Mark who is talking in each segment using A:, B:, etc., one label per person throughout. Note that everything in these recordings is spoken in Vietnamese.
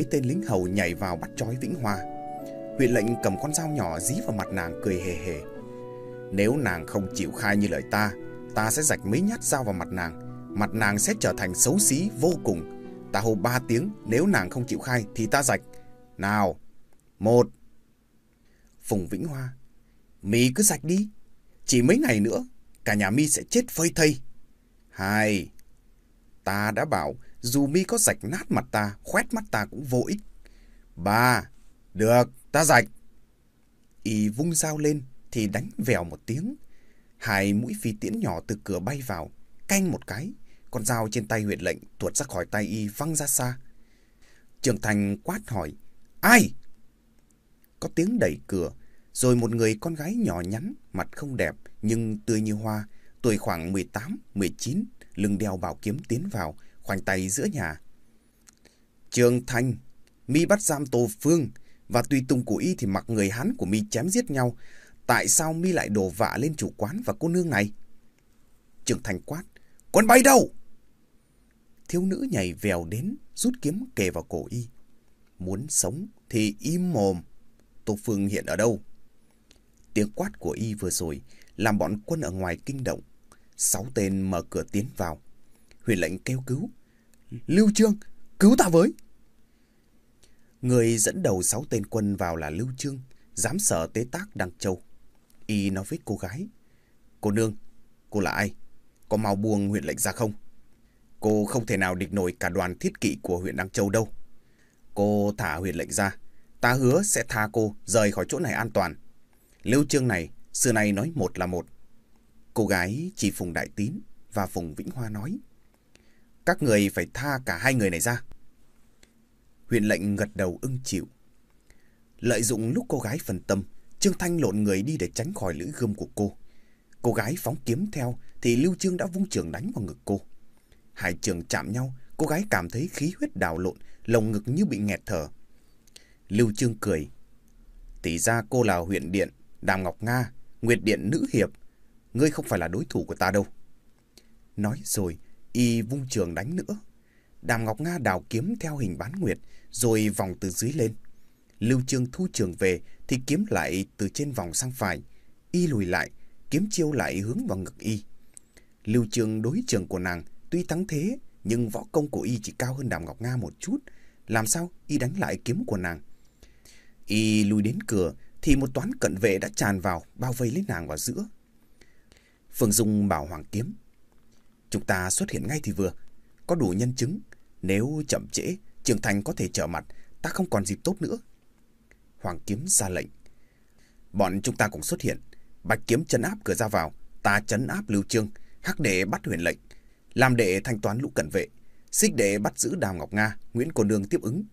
A: mấy tên lính hầu nhảy vào bắt trói Vĩnh Hoa. Huyện lệnh cầm con dao nhỏ dí vào mặt nàng cười hề hề. Nếu nàng không chịu khai như lời ta, ta sẽ rạch mấy nhát dao vào mặt nàng. Mặt nàng sẽ trở thành xấu xí vô cùng. Ta hô ba tiếng, nếu nàng không chịu khai thì ta rạch. Nào, một. Phùng Vĩnh Hoa, mi cứ rạch đi. Chỉ mấy ngày nữa, cả nhà mi sẽ chết phơi thây. Hai. Ta đã bảo, dù mi có rạch nát mặt ta, khoét mắt ta cũng vô ích. Ba. Được, ta rạch. Y vung dao lên, thì đánh vèo một tiếng. Hai mũi phi tiễn nhỏ từ cửa bay vào, canh một cái. Con dao trên tay huyện lệnh tuột ra khỏi tay y văng ra xa. Trường Thành quát hỏi, ai? Có tiếng đẩy cửa, rồi một người con gái nhỏ nhắn, mặt không đẹp nhưng tươi như hoa, tuổi khoảng 18, 19, lưng đeo bảo kiếm tiến vào, khoanh tay giữa nhà. Trường Thành, mi bắt giam Tô Phương, và tùy tùng của y thì mặc người hắn của mi chém giết nhau. Tại sao mi lại đổ vạ lên chủ quán và cô nương này? Trường Thành quát, con bay đâu? Thiếu nữ nhảy vèo đến, rút kiếm kề vào cổ y. Muốn sống thì im mồm. Tô Phương hiện ở đâu? Tiếng quát của y vừa rồi làm bọn quân ở ngoài kinh động. Sáu tên mở cửa tiến vào. Huyền lệnh kêu cứu. Lưu Trương, cứu ta với! Người dẫn đầu sáu tên quân vào là Lưu Trương, giám sở tế tác Đăng Châu. Y nói với cô gái. Cô nương, cô là ai? Có mau buông huyện lệnh ra không? Cô không thể nào địch nổi cả đoàn thiết kỵ của huyện Đăng Châu đâu. Cô thả huyện lệnh ra. Ta hứa sẽ tha cô rời khỏi chỗ này an toàn. Lưu Trương này, xưa này nói một là một. Cô gái chỉ Phùng Đại Tín và Phùng Vĩnh Hoa nói. Các người phải tha cả hai người này ra. Huyện lệnh gật đầu ưng chịu. Lợi dụng lúc cô gái phần tâm, Trương Thanh lộn người đi để tránh khỏi lưỡi gươm của cô. Cô gái phóng kiếm theo thì Lưu Trương đã vung trường đánh vào ngực cô. Hai trường chạm nhau, cô gái cảm thấy khí huyết đào lộn, lồng ngực như bị nghẹt thở. Lưu Trương cười. Tỷ ra cô là huyện điện, Đàm Ngọc Nga, Nguyệt Điện Nữ Hiệp. Ngươi không phải là đối thủ của ta đâu. Nói rồi, y vung trường đánh nữa. Đàm Ngọc Nga đào kiếm theo hình bán nguyệt, rồi vòng từ dưới lên. Lưu Trương thu trường về thì kiếm lại từ trên vòng sang phải. Y lùi lại, kiếm chiêu lại hướng vào ngực Y. Lưu Trương đối trường của nàng tuy thắng thế, nhưng võ công của Y chỉ cao hơn Đàm Ngọc Nga một chút. Làm sao Y đánh lại kiếm của nàng? Y lùi đến cửa thì một toán cận vệ đã tràn vào, bao vây lấy nàng vào giữa. Phương Dung bảo Hoàng Kiếm. Chúng ta xuất hiện ngay thì vừa, có đủ nhân chứng. Nếu chậm trễ, Trường Thành có thể trở mặt, ta không còn dịp tốt nữa. Hoàng Kiếm ra lệnh. Bọn chúng ta cũng xuất hiện. Bạch Kiếm chấn áp cửa ra vào, ta chấn áp Lưu Trương, hắc đệ bắt huyền lệnh, làm đệ thanh toán lũ cận vệ, xích đệ bắt giữ Đào Ngọc Nga, Nguyễn Cô Nương tiếp ứng.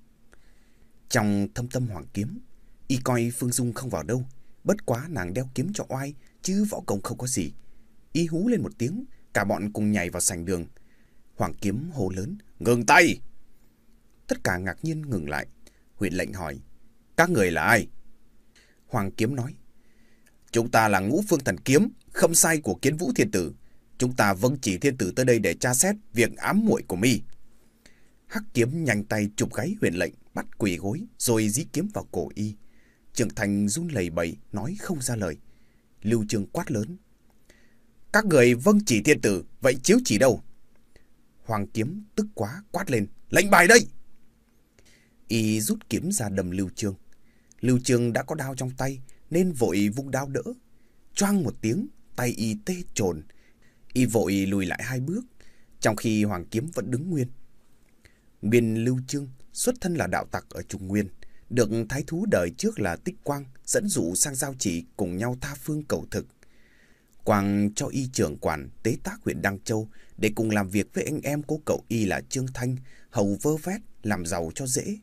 A: Trong thâm tâm Hoàng Kiếm, y coi Phương Dung không vào đâu, bất quá nàng đeo kiếm cho oai, chứ võ công không có gì. Y hú lên một tiếng, cả bọn cùng nhảy vào sảnh đường. Hoàng Kiếm hô lớn, ngừng tay! Tất cả ngạc nhiên ngừng lại. Huyện lệnh hỏi, các người là ai? Hoàng Kiếm nói, chúng ta là ngũ phương thần kiếm, khâm sai của kiến vũ thiên tử. Chúng ta vâng chỉ thiên tử tới đây để tra xét việc ám muội của mi. Hắc kiếm nhanh tay chụp gáy huyện lệnh, bắt quỳ gối, rồi dí kiếm vào cổ y. Trường Thành run lẩy bẩy, nói không ra lời. Lưu Trường quát lớn. Các người vâng chỉ thiên tử, vậy chiếu chỉ đâu? Hoàng kiếm tức quá quát lên. Lệnh bài đây! Y rút kiếm ra đầm Lưu Trương. Lưu Trương đã có đao trong tay, nên vội vung đao đỡ. Choang một tiếng, tay y tê trồn. Y vội lùi lại hai bước, trong khi Hoàng kiếm vẫn đứng nguyên. Nguyên Lưu Trương xuất thân là đạo tặc ở Trung Nguyên, được thái thú đời trước là Tích Quang dẫn dụ sang giao chỉ cùng nhau tha phương cầu thực. Quang cho y trưởng quản tế tác huyện Đăng Châu để cùng làm việc với anh em của cậu y là Trương Thanh, hầu vơ vét, làm giàu cho dễ.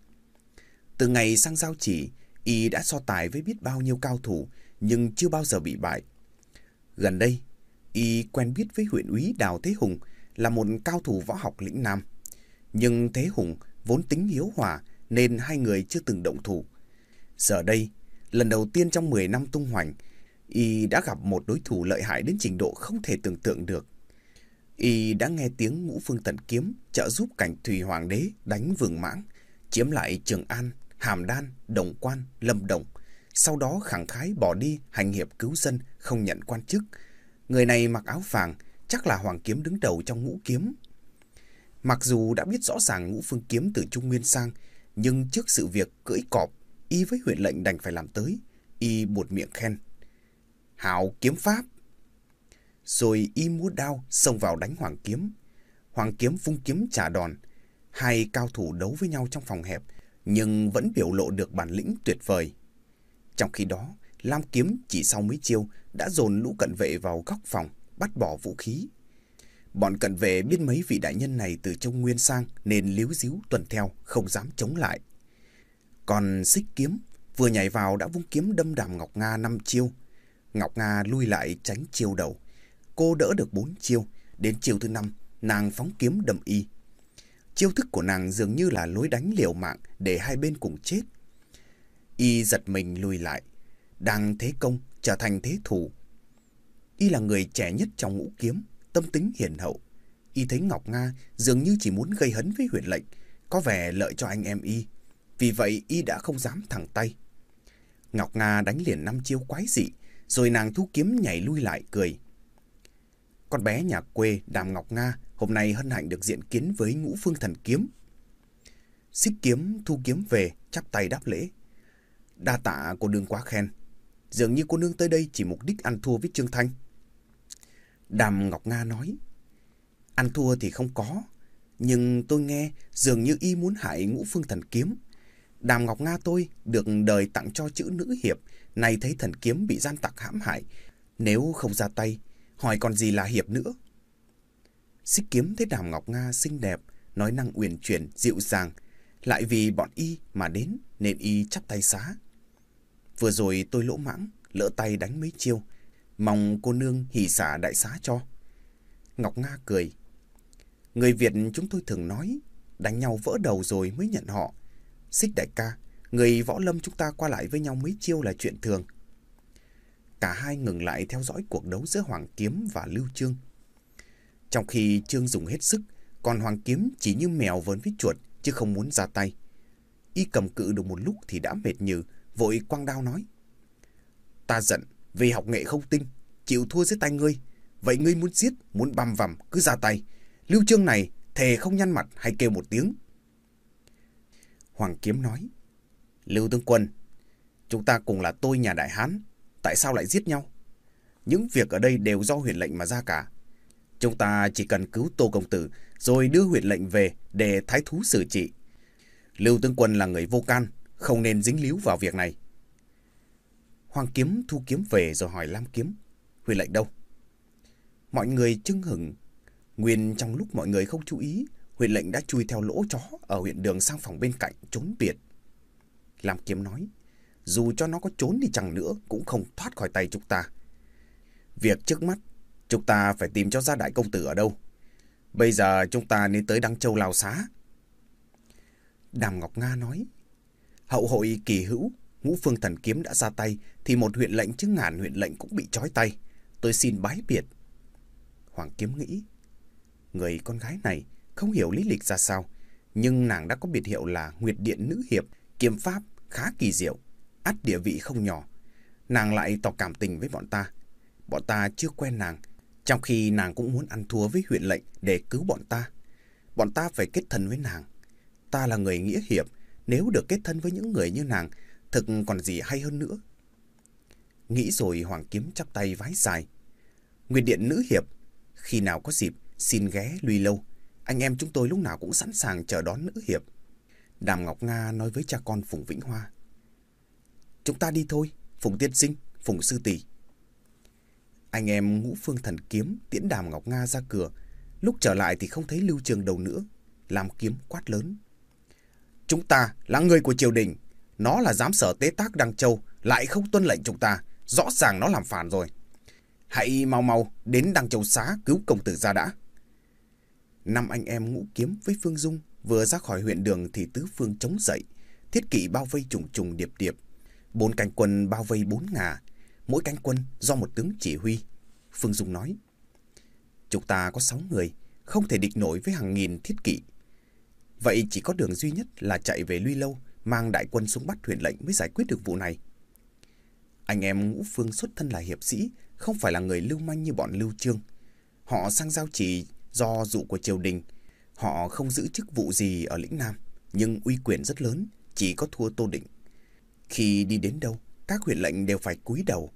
A: Từ ngày sang giao chỉ, y đã so tài với biết bao nhiêu cao thủ, nhưng chưa bao giờ bị bại. Gần đây, y quen biết với huyện úy Đào Thế Hùng là một cao thủ võ học lĩnh Nam. Nhưng Thế Hùng vốn tính hiếu hòa nên hai người chưa từng động thủ. Giờ đây, lần đầu tiên trong 10 năm tung hoành, y đã gặp một đối thủ lợi hại đến trình độ không thể tưởng tượng được. Y đã nghe tiếng ngũ phương tận kiếm trợ giúp cảnh thủy hoàng đế đánh vừng mãng, chiếm lại Trường An, Hàm Đan, Đồng Quan, Lâm Đồng, sau đó khẳng khái bỏ đi hành hiệp cứu dân, không nhận quan chức. Người này mặc áo vàng, chắc là Hoàng Kiếm đứng đầu trong ngũ kiếm. Mặc dù đã biết rõ ràng ngũ phương kiếm từ Trung Nguyên sang, nhưng trước sự việc cưỡi cọp, y với huyện lệnh đành phải làm tới, y buột miệng khen. Hảo kiếm pháp! Rồi y múa đao xông vào đánh Hoàng Kiếm. Hoàng Kiếm vung kiếm trả đòn. Hai cao thủ đấu với nhau trong phòng hẹp, nhưng vẫn biểu lộ được bản lĩnh tuyệt vời. Trong khi đó, Lam Kiếm chỉ sau mấy chiêu đã dồn lũ cận vệ vào góc phòng, bắt bỏ vũ khí. Bọn cận vệ biết mấy vị đại nhân này từ trong nguyên sang nên líu díu tuần theo, không dám chống lại. Còn xích kiếm vừa nhảy vào đã vung kiếm đâm đàm Ngọc Nga năm chiêu. Ngọc Nga lui lại tránh chiêu đầu. Cô đỡ được bốn chiêu, đến chiêu thứ năm, nàng phóng kiếm đâm y. Chiêu thức của nàng dường như là lối đánh liều mạng để hai bên cùng chết. Y giật mình lùi lại, đang thế công trở thành thế thủ. Y là người trẻ nhất trong ngũ kiếm, tâm tính hiền hậu. Y thấy Ngọc Nga dường như chỉ muốn gây hấn với huyện lệnh, có vẻ lợi cho anh em Y. Vì vậy Y đã không dám thẳng tay. Ngọc Nga đánh liền năm chiêu quái dị, rồi nàng thu kiếm nhảy lui lại cười. Con bé nhà quê Đàm Ngọc Nga hôm nay hân hạnh được diện kiến với ngũ phương thần kiếm. Xích kiếm thu kiếm về, chắp tay đáp lễ. Đa tạ cô nương quá khen. Dường như cô nương tới đây chỉ mục đích ăn thua với Trương Thanh. Đàm Ngọc Nga nói. Ăn thua thì không có. Nhưng tôi nghe dường như y muốn hại ngũ phương thần kiếm. Đàm Ngọc Nga tôi được đời tặng cho chữ nữ hiệp. Nay thấy thần kiếm bị gian tặc hãm hại. Nếu không ra tay, hỏi còn gì là hiệp nữa. Xích kiếm thấy Đàm Ngọc Nga xinh đẹp, nói năng uyển chuyển, dịu dàng. Lại vì bọn y mà đến nên y chắp tay xá. Vừa rồi tôi lỗ mãng, lỡ tay đánh mấy chiêu. Mong cô nương hỉ xả đại xá cho. Ngọc Nga cười. Người Việt chúng tôi thường nói, đánh nhau vỡ đầu rồi mới nhận họ. Xích đại ca, người võ lâm chúng ta qua lại với nhau mấy chiêu là chuyện thường. Cả hai ngừng lại theo dõi cuộc đấu giữa Hoàng Kiếm và Lưu Trương. Trong khi Trương dùng hết sức, còn Hoàng Kiếm chỉ như mèo vớn với chuột, chứ không muốn ra tay. Y cầm cự được một lúc thì đã mệt nhừ, vội quăng đao nói. Ta giận vì học nghệ không tinh, chịu thua dưới tay ngươi. Vậy ngươi muốn giết, muốn băm vằm, cứ ra tay. Lưu Trương này thề không nhăn mặt hay kêu một tiếng. Hoàng Kiếm nói. Lưu Tướng Quân, chúng ta cùng là tôi nhà Đại Hán, tại sao lại giết nhau? Những việc ở đây đều do huyền lệnh mà ra cả. Chúng ta chỉ cần cứu Tô Công Tử rồi đưa huyền lệnh về để thái thú xử trị. Lưu Tướng Quân là người vô can, không nên dính líu vào việc này. Hoàng Kiếm thu kiếm về rồi hỏi Lam Kiếm, huyền lệnh đâu? Mọi người chưng hửng. Nguyên trong lúc mọi người không chú ý, huyền lệnh đã chui theo lỗ chó ở huyện đường sang phòng bên cạnh trốn biệt. Lam Kiếm nói, dù cho nó có trốn đi chẳng nữa cũng không thoát khỏi tay chúng ta. Việc trước mắt, chúng ta phải tìm cho ra đại công tử ở đâu. Bây giờ chúng ta nên tới Đăng Châu Lào Xá. Đàm Ngọc Nga nói, hậu hội kỳ hữu, ngũ phương thần kiếm đã ra tay, thì một huyện lệnh chứ ngàn huyện lệnh cũng bị trói tay. Tôi xin bái biệt. Hoàng Kiếm nghĩ, người con gái này không hiểu lý lịch ra sao, nhưng nàng đã có biệt hiệu là Nguyệt Điện Nữ Hiệp, kiếm pháp khá kỳ diệu, ắt địa vị không nhỏ. Nàng lại tỏ cảm tình với bọn ta. Bọn ta chưa quen nàng, trong khi nàng cũng muốn ăn thua với huyện lệnh để cứu bọn ta. Bọn ta phải kết thân với nàng. Ta là người nghĩa hiệp, nếu được kết thân với những người như nàng, thực còn gì hay hơn nữa. Nghĩ rồi Hoàng Kiếm chắp tay vái dài. Nguyệt Điện Nữ Hiệp, khi nào có dịp, xin ghé lui Lâu. Anh em chúng tôi lúc nào cũng sẵn sàng chờ đón Nữ Hiệp. Đàm Ngọc Nga nói với cha con Phùng Vĩnh Hoa. Chúng ta đi thôi, Phùng Tiên Sinh, Phùng Sư Tỷ. Anh em ngũ phương thần kiếm tiễn Đàm Ngọc Nga ra cửa. Lúc trở lại thì không thấy Lưu Trường đâu nữa. Làm kiếm quát lớn. Chúng ta là người của triều đình. Nó là giám sở tế tác Đăng Châu, lại không tuân lệnh chúng ta. Rõ ràng nó làm phản rồi. Hãy mau mau đến Đăng Châu xá cứu công tử ra đã. Năm anh em ngũ kiếm với Phương Dung vừa ra khỏi huyện đường thì tứ phương chống dậy. Thiết kỵ bao vây trùng trùng điệp điệp. Bốn cánh quân bao vây bốn ngà Mỗi cánh quân do một tướng chỉ huy. Phương Dung nói. Chúng ta có sáu người, không thể địch nổi với hàng nghìn thiết kỵ. Vậy chỉ có đường duy nhất là chạy về Luy Lâu, mang đại quân xuống bắt huyện lệnh mới giải quyết được vụ này. Anh em ngũ phương xuất thân là hiệp sĩ, không phải là người lưu manh như bọn lưu trương. Họ sang giao chỉ do dụ của triều đình. Họ không giữ chức vụ gì ở lĩnh Nam, nhưng uy quyền rất lớn, chỉ có thua Tô Định. Khi đi đến đâu, các huyện lệnh đều phải cúi đầu.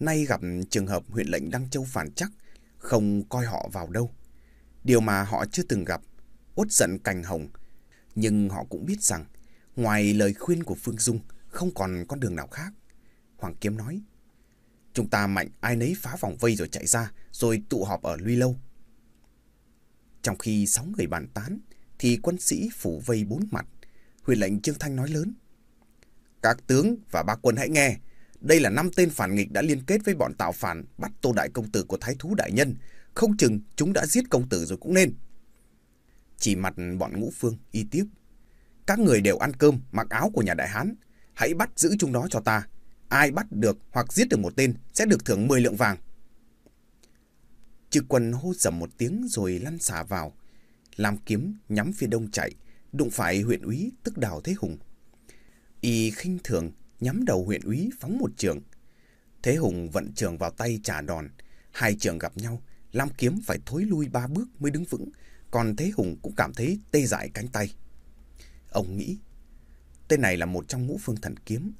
A: Nay gặp trường hợp huyện lệnh Đăng Châu phản chắc, không coi họ vào đâu. Điều mà họ chưa từng gặp, uất giận cành hồng. Nhưng họ cũng biết rằng, ngoài lời khuyên của Phương Dung, không còn con đường nào khác. Hoàng Kiếm nói, chúng ta mạnh ai nấy phá vòng vây rồi chạy ra, rồi tụ họp ở Luy Lâu. Trong khi sáu người bàn tán, thì quân sĩ phủ vây bốn mặt. Huyền lệnh Trương Thanh nói lớn. Các tướng và ba quân hãy nghe. Đây là năm tên phản nghịch đã liên kết với bọn tạo phản bắt tô đại công tử của thái thú đại nhân. Không chừng chúng đã giết công tử rồi cũng nên. Chỉ mặt bọn ngũ phương y tiếp. Các người đều ăn cơm, mặc áo của nhà đại hán. Hãy bắt giữ chúng đó cho ta. Ai bắt được hoặc giết được một tên sẽ được thưởng 10 lượng vàng chư quân hô dầm một tiếng rồi lăn xả vào. Làm kiếm nhắm phía đông chạy, đụng phải huyện úy tức đào Thế Hùng. Y khinh thường nhắm đầu huyện úy phóng một trường. Thế Hùng vận trường vào tay trả đòn. Hai trường gặp nhau, Lam Kiếm phải thối lui ba bước mới đứng vững, còn Thế Hùng cũng cảm thấy tê dại cánh tay. Ông nghĩ, tên này là một trong ngũ phương thần kiếm,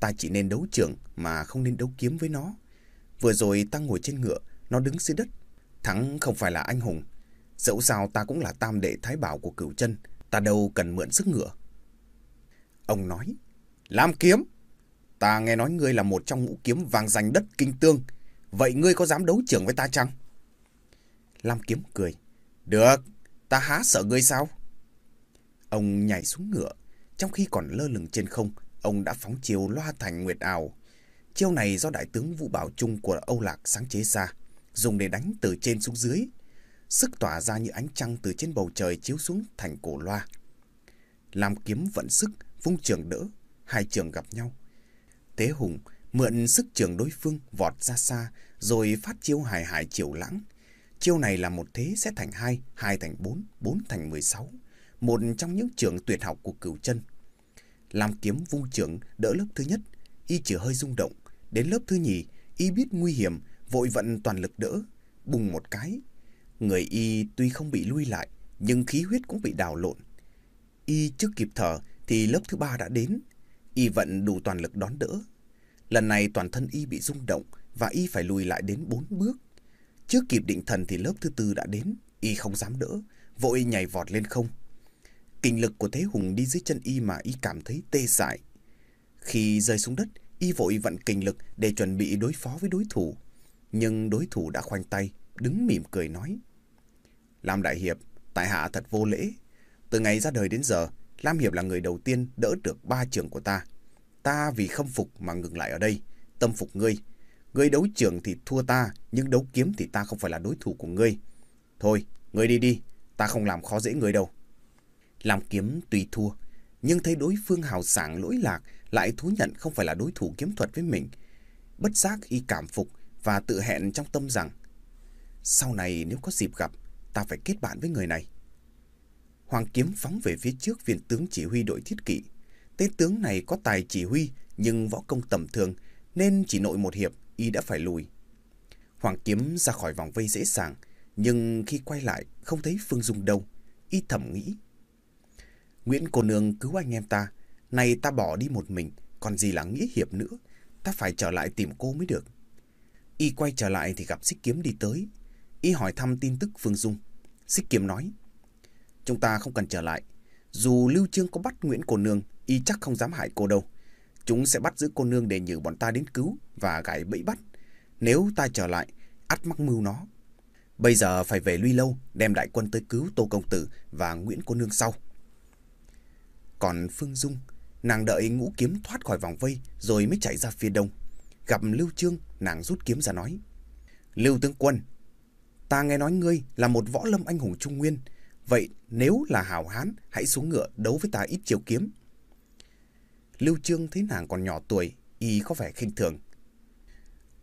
A: ta chỉ nên đấu trường mà không nên đấu kiếm với nó. Vừa rồi ta ngồi trên ngựa, nó đứng dưới đất. Thắng không phải là anh hùng. Dẫu sao ta cũng là tam đệ thái bảo của cửu chân, ta đâu cần mượn sức ngựa. Ông nói, Lam kiếm, ta nghe nói ngươi là một trong ngũ kiếm vàng danh đất kinh tương. Vậy ngươi có dám đấu trưởng với ta chăng? Lam kiếm cười, được, ta há sợ ngươi sao? Ông nhảy xuống ngựa, trong khi còn lơ lửng trên không, ông đã phóng chiều loa thành nguyệt ảo. Chiêu này do đại tướng Vũ Bảo Trung của Âu Lạc sáng chế ra, dùng để đánh từ trên xuống dưới. Sức tỏa ra như ánh trăng từ trên bầu trời chiếu xuống thành cổ loa. Làm kiếm vận sức, vung trường đỡ, hai trường gặp nhau. Tế Hùng mượn sức trường đối phương vọt ra xa, rồi phát chiêu hài hài chiều lãng. Chiêu này là một thế sẽ thành hai, hai thành bốn, bốn thành mười sáu. Một trong những trường tuyệt học của cửu chân Lam kiếm vung trường đỡ lớp thứ nhất, y chỉ hơi rung động. Đến lớp thứ nhì, y biết nguy hiểm, vội vận toàn lực đỡ, bùng một cái. Người y tuy không bị lui lại, nhưng khí huyết cũng bị đào lộn. Y trước kịp thở thì lớp thứ ba đã đến. Y vận đủ toàn lực đón đỡ. Lần này toàn thân y bị rung động và y phải lùi lại đến bốn bước. Trước kịp định thần thì lớp thứ tư đã đến. Y không dám đỡ, vội nhảy vọt lên không. Kinh lực của Thế Hùng đi dưới chân y mà y cảm thấy tê dại. Khi rơi xuống đất, y vội vận kinh lực để chuẩn bị đối phó với đối thủ. Nhưng đối thủ đã khoanh tay, đứng mỉm cười nói. Lam Đại Hiệp, tại hạ thật vô lễ. Từ ngày ra đời đến giờ, Lam Hiệp là người đầu tiên đỡ được ba trường của ta. Ta vì khâm phục mà ngừng lại ở đây, tâm phục ngươi. Ngươi đấu trường thì thua ta, nhưng đấu kiếm thì ta không phải là đối thủ của ngươi. Thôi, ngươi đi đi, ta không làm khó dễ ngươi đâu. Lam kiếm tùy thua, nhưng thấy đối phương hào sảng lỗi lạc lại thú nhận không phải là đối thủ kiếm thuật với mình. Bất giác y cảm phục và tự hẹn trong tâm rằng sau này nếu có dịp gặp, ta phải kết bạn với người này. Hoàng kiếm phóng về phía trước viên tướng chỉ huy đội thiết kỵ. Tên tướng này có tài chỉ huy nhưng võ công tầm thường nên chỉ nội một hiệp y đã phải lùi. Hoàng kiếm ra khỏi vòng vây dễ dàng nhưng khi quay lại không thấy Phương Dung đâu. Y thầm nghĩ Nguyễn cô nương cứu anh em ta. nay ta bỏ đi một mình, còn gì là nghĩa hiệp nữa. Ta phải trở lại tìm cô mới được. Y quay trở lại thì gặp Xích Kiếm đi tới. Y hỏi thăm tin tức Phương Dung. Xích Kiếm nói. Chúng ta không cần trở lại. Dù Lưu Trương có bắt Nguyễn cô nương, Y chắc không dám hại cô đâu. Chúng sẽ bắt giữ cô nương để nhử bọn ta đến cứu và gãi bẫy bắt. Nếu ta trở lại, ắt mắc mưu nó. Bây giờ phải về Luy Lâu, đem đại quân tới cứu Tô Công Tử và Nguyễn cô nương sau. Còn Phương Dung, nàng đợi ngũ kiếm thoát khỏi vòng vây rồi mới chạy ra phía đông. Gặp Lưu Trương, nàng rút kiếm ra nói. Lưu Tướng Quân, ta nghe nói ngươi là một võ lâm anh hùng trung nguyên. Vậy nếu là hào hán, hãy xuống ngựa đấu với ta ít chiều kiếm. Lưu Trương thấy nàng còn nhỏ tuổi, y có vẻ khinh thường.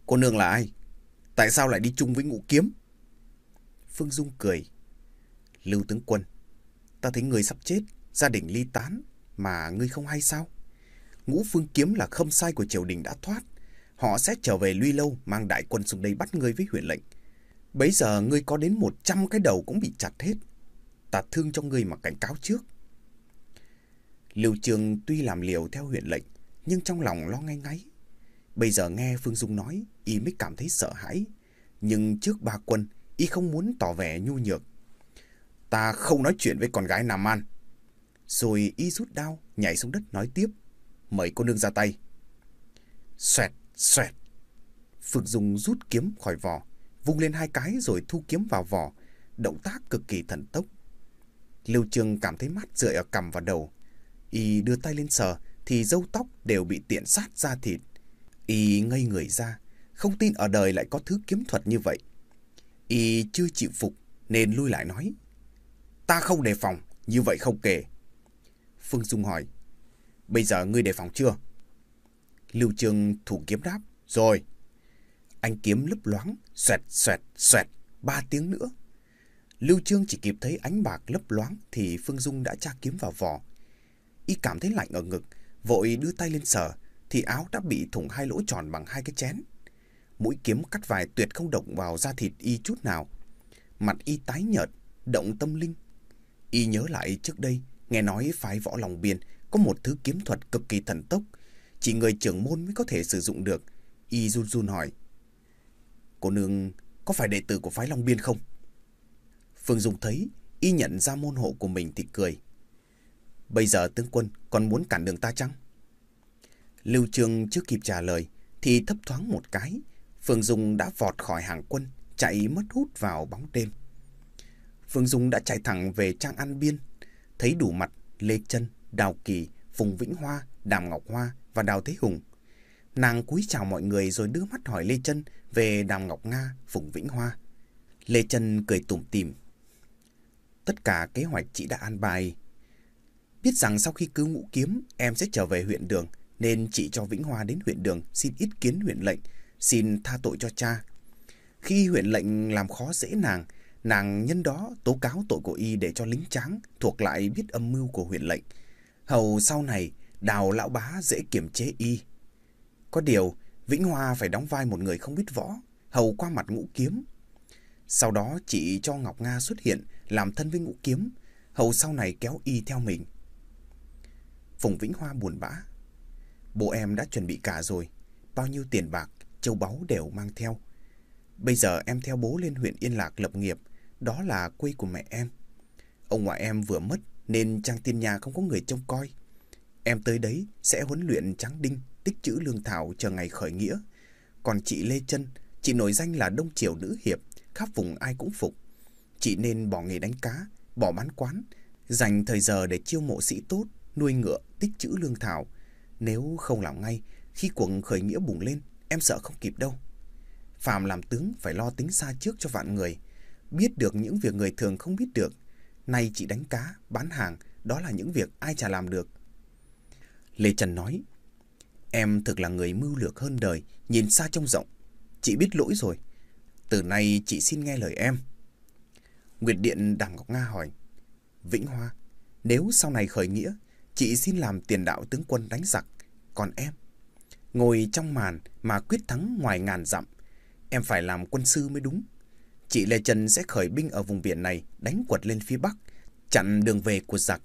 A: Cô nương là ai? Tại sao lại đi chung với ngũ kiếm? Phương Dung cười. Lưu Tướng Quân, ta thấy người sắp chết, gia đình ly tán, mà ngươi không hay sao? Ngũ phương kiếm là khâm sai của triều đình đã thoát. Họ sẽ trở về Luy Lâu mang đại quân xuống đây bắt ngươi với huyện lệnh. Bấy giờ ngươi có đến một trăm cái đầu cũng bị chặt hết. Ta thương cho ngươi mà cảnh cáo trước. Lưu Trường tuy làm liều theo huyện lệnh, nhưng trong lòng lo ngay ngáy. Bây giờ nghe Phương Dung nói, y mới cảm thấy sợ hãi. Nhưng trước ba quân, y không muốn tỏ vẻ nhu nhược. Ta không nói chuyện với con gái Nam An. Rồi y rút đao, nhảy xuống đất nói tiếp. Mời cô nương ra tay. Xoẹt, xoẹt. phượng Dung rút kiếm khỏi vỏ, vung lên hai cái rồi thu kiếm vào vỏ. Động tác cực kỳ thần tốc. Lưu Trương cảm thấy mắt rượi ở cằm và đầu. Y đưa tay lên sờ thì râu tóc đều bị tiện sát ra thịt. Y ngây người ra, không tin ở đời lại có thứ kiếm thuật như vậy. Y chưa chịu phục nên lui lại nói. Ta không đề phòng, như vậy không kể. Phương Dung hỏi. Bây giờ ngươi đề phòng chưa? Lưu Trương thủ kiếm đáp. Rồi. Anh kiếm lấp loáng, xoẹt, xoẹt, xoẹt, ba tiếng nữa. Lưu Trương chỉ kịp thấy ánh bạc lấp loáng thì Phương Dung đã tra kiếm vào vỏ. Y cảm thấy lạnh ở ngực, vội đưa tay lên sờ, thì áo đã bị thủng hai lỗ tròn bằng hai cái chén. Mũi kiếm cắt vài tuyệt không động vào da thịt y chút nào. Mặt y tái nhợt, động tâm linh. Y nhớ lại trước đây, nghe nói phái võ lòng biên có một thứ kiếm thuật cực kỳ thần tốc, chỉ người trưởng môn mới có thể sử dụng được. Y run run hỏi. Cô nương có phải đệ tử của phái Long Biên không? Phương Dung thấy y nhận ra môn hộ của mình thì cười. Bây giờ tướng quân còn muốn cản đường ta chăng? Lưu Trương chưa kịp trả lời thì thấp thoáng một cái, Phương Dung đã vọt khỏi hàng quân, chạy mất hút vào bóng đêm. Phương Dung đã chạy thẳng về trang An Biên, thấy đủ mặt Lê Trân, Đào Kỳ, Phùng Vĩnh Hoa, Đàm Ngọc Hoa và Đào Thế Hùng. Nàng cúi chào mọi người rồi đưa mắt hỏi Lê Trân về Đàm Ngọc Nga, Phùng Vĩnh Hoa. Lê Trân cười tủm tỉm. Tất cả kế hoạch chị đã an bài. Biết rằng sau khi cứu ngũ kiếm, em sẽ trở về huyện đường, nên chị cho Vĩnh Hoa đến huyện đường xin ý kiến huyện lệnh, xin tha tội cho cha. Khi huyện lệnh làm khó dễ nàng, nàng nhân đó tố cáo tội của y để cho lính tráng thuộc lại biết âm mưu của huyện lệnh. Hầu sau này, đào lão bá dễ kiểm chế y. Có điều, Vĩnh Hoa phải đóng vai một người không biết võ, hầu qua mặt ngũ kiếm. Sau đó chị cho Ngọc Nga xuất hiện, làm thân với ngũ kiếm, hầu sau này kéo y theo mình. Phùng Vĩnh Hoa buồn bã. Bố em đã chuẩn bị cả rồi, bao nhiêu tiền bạc, châu báu đều mang theo. Bây giờ em theo bố lên huyện Yên Lạc lập nghiệp, đó là quê của mẹ em. Ông ngoại em vừa mất nên trang tiên nhà không có người trông coi. Em tới đấy sẽ huấn luyện tráng đinh, tích chữ lương thảo chờ ngày khởi nghĩa. Còn chị Lê Trân, chị nổi danh là Đông Triều Nữ Hiệp, khắp vùng ai cũng phục. Chị nên bỏ nghề đánh cá, bỏ bán quán, dành thời giờ để chiêu mộ sĩ tốt, nuôi ngựa, tích chữ lương thảo. Nếu không làm ngay, khi cuộc khởi nghĩa bùng lên, em sợ không kịp đâu. Phạm làm tướng phải lo tính xa trước cho vạn người, biết được những việc người thường không biết được. Nay chị đánh cá, bán hàng, đó là những việc ai chả làm được. Lê Trần nói, em thực là người mưu lược hơn đời, nhìn xa trông rộng. Chị biết lỗi rồi, từ nay chị xin nghe lời em. Nguyệt Điện Đằng Ngọc Nga hỏi, Vĩnh Hoa, nếu sau này khởi nghĩa, chị xin làm tiền đạo tướng quân đánh giặc, còn em? Ngồi trong màn mà quyết thắng ngoài ngàn dặm, em phải làm quân sư mới đúng. Chị Lê Trần sẽ khởi binh ở vùng biển này, đánh quật lên phía Bắc, chặn đường về của giặc.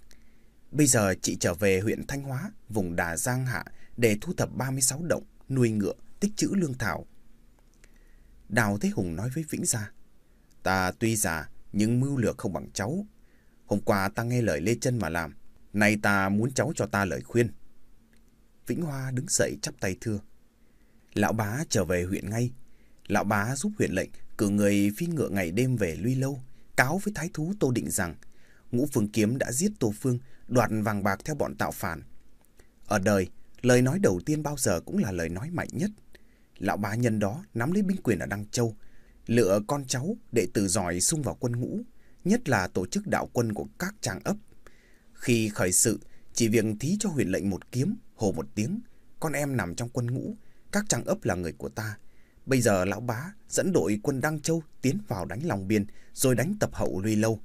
A: Bây giờ chị trở về huyện Thanh Hóa, vùng Đà Giang Hạ để thu thập 36 động, nuôi ngựa, tích trữ lương thảo. Đào Thế Hùng nói với Vĩnh Gia, ta tuy già nhưng mưu lược không bằng cháu. Hôm qua ta nghe lời Lê chân mà làm, nay ta muốn cháu cho ta lời khuyên. Vĩnh Hoa đứng dậy chắp tay thưa. Lão bá trở về huyện ngay. Lão bá giúp huyện lệnh cử người phi ngựa ngày đêm về Luy Lâu, cáo với thái thú Tô Định rằng Ngũ Phương Kiếm đã giết Tô Phương, đoạt vàng bạc theo bọn tạo phản. Ở đời, lời nói đầu tiên bao giờ cũng là lời nói mạnh nhất. Lão bá nhân đó nắm lấy binh quyền ở Đăng Châu, lựa con cháu đệ tử giỏi xung vào quân ngũ, nhất là tổ chức đạo quân của các tràng ấp. Khi khởi sự, chỉ việc thí cho huyền lệnh một kiếm, hồ một tiếng, con em nằm trong quân ngũ, các tràng ấp là người của ta. Bây giờ lão bá dẫn đội quân Đăng Châu tiến vào đánh lòng biên, rồi đánh tập hậu Luy Lâu.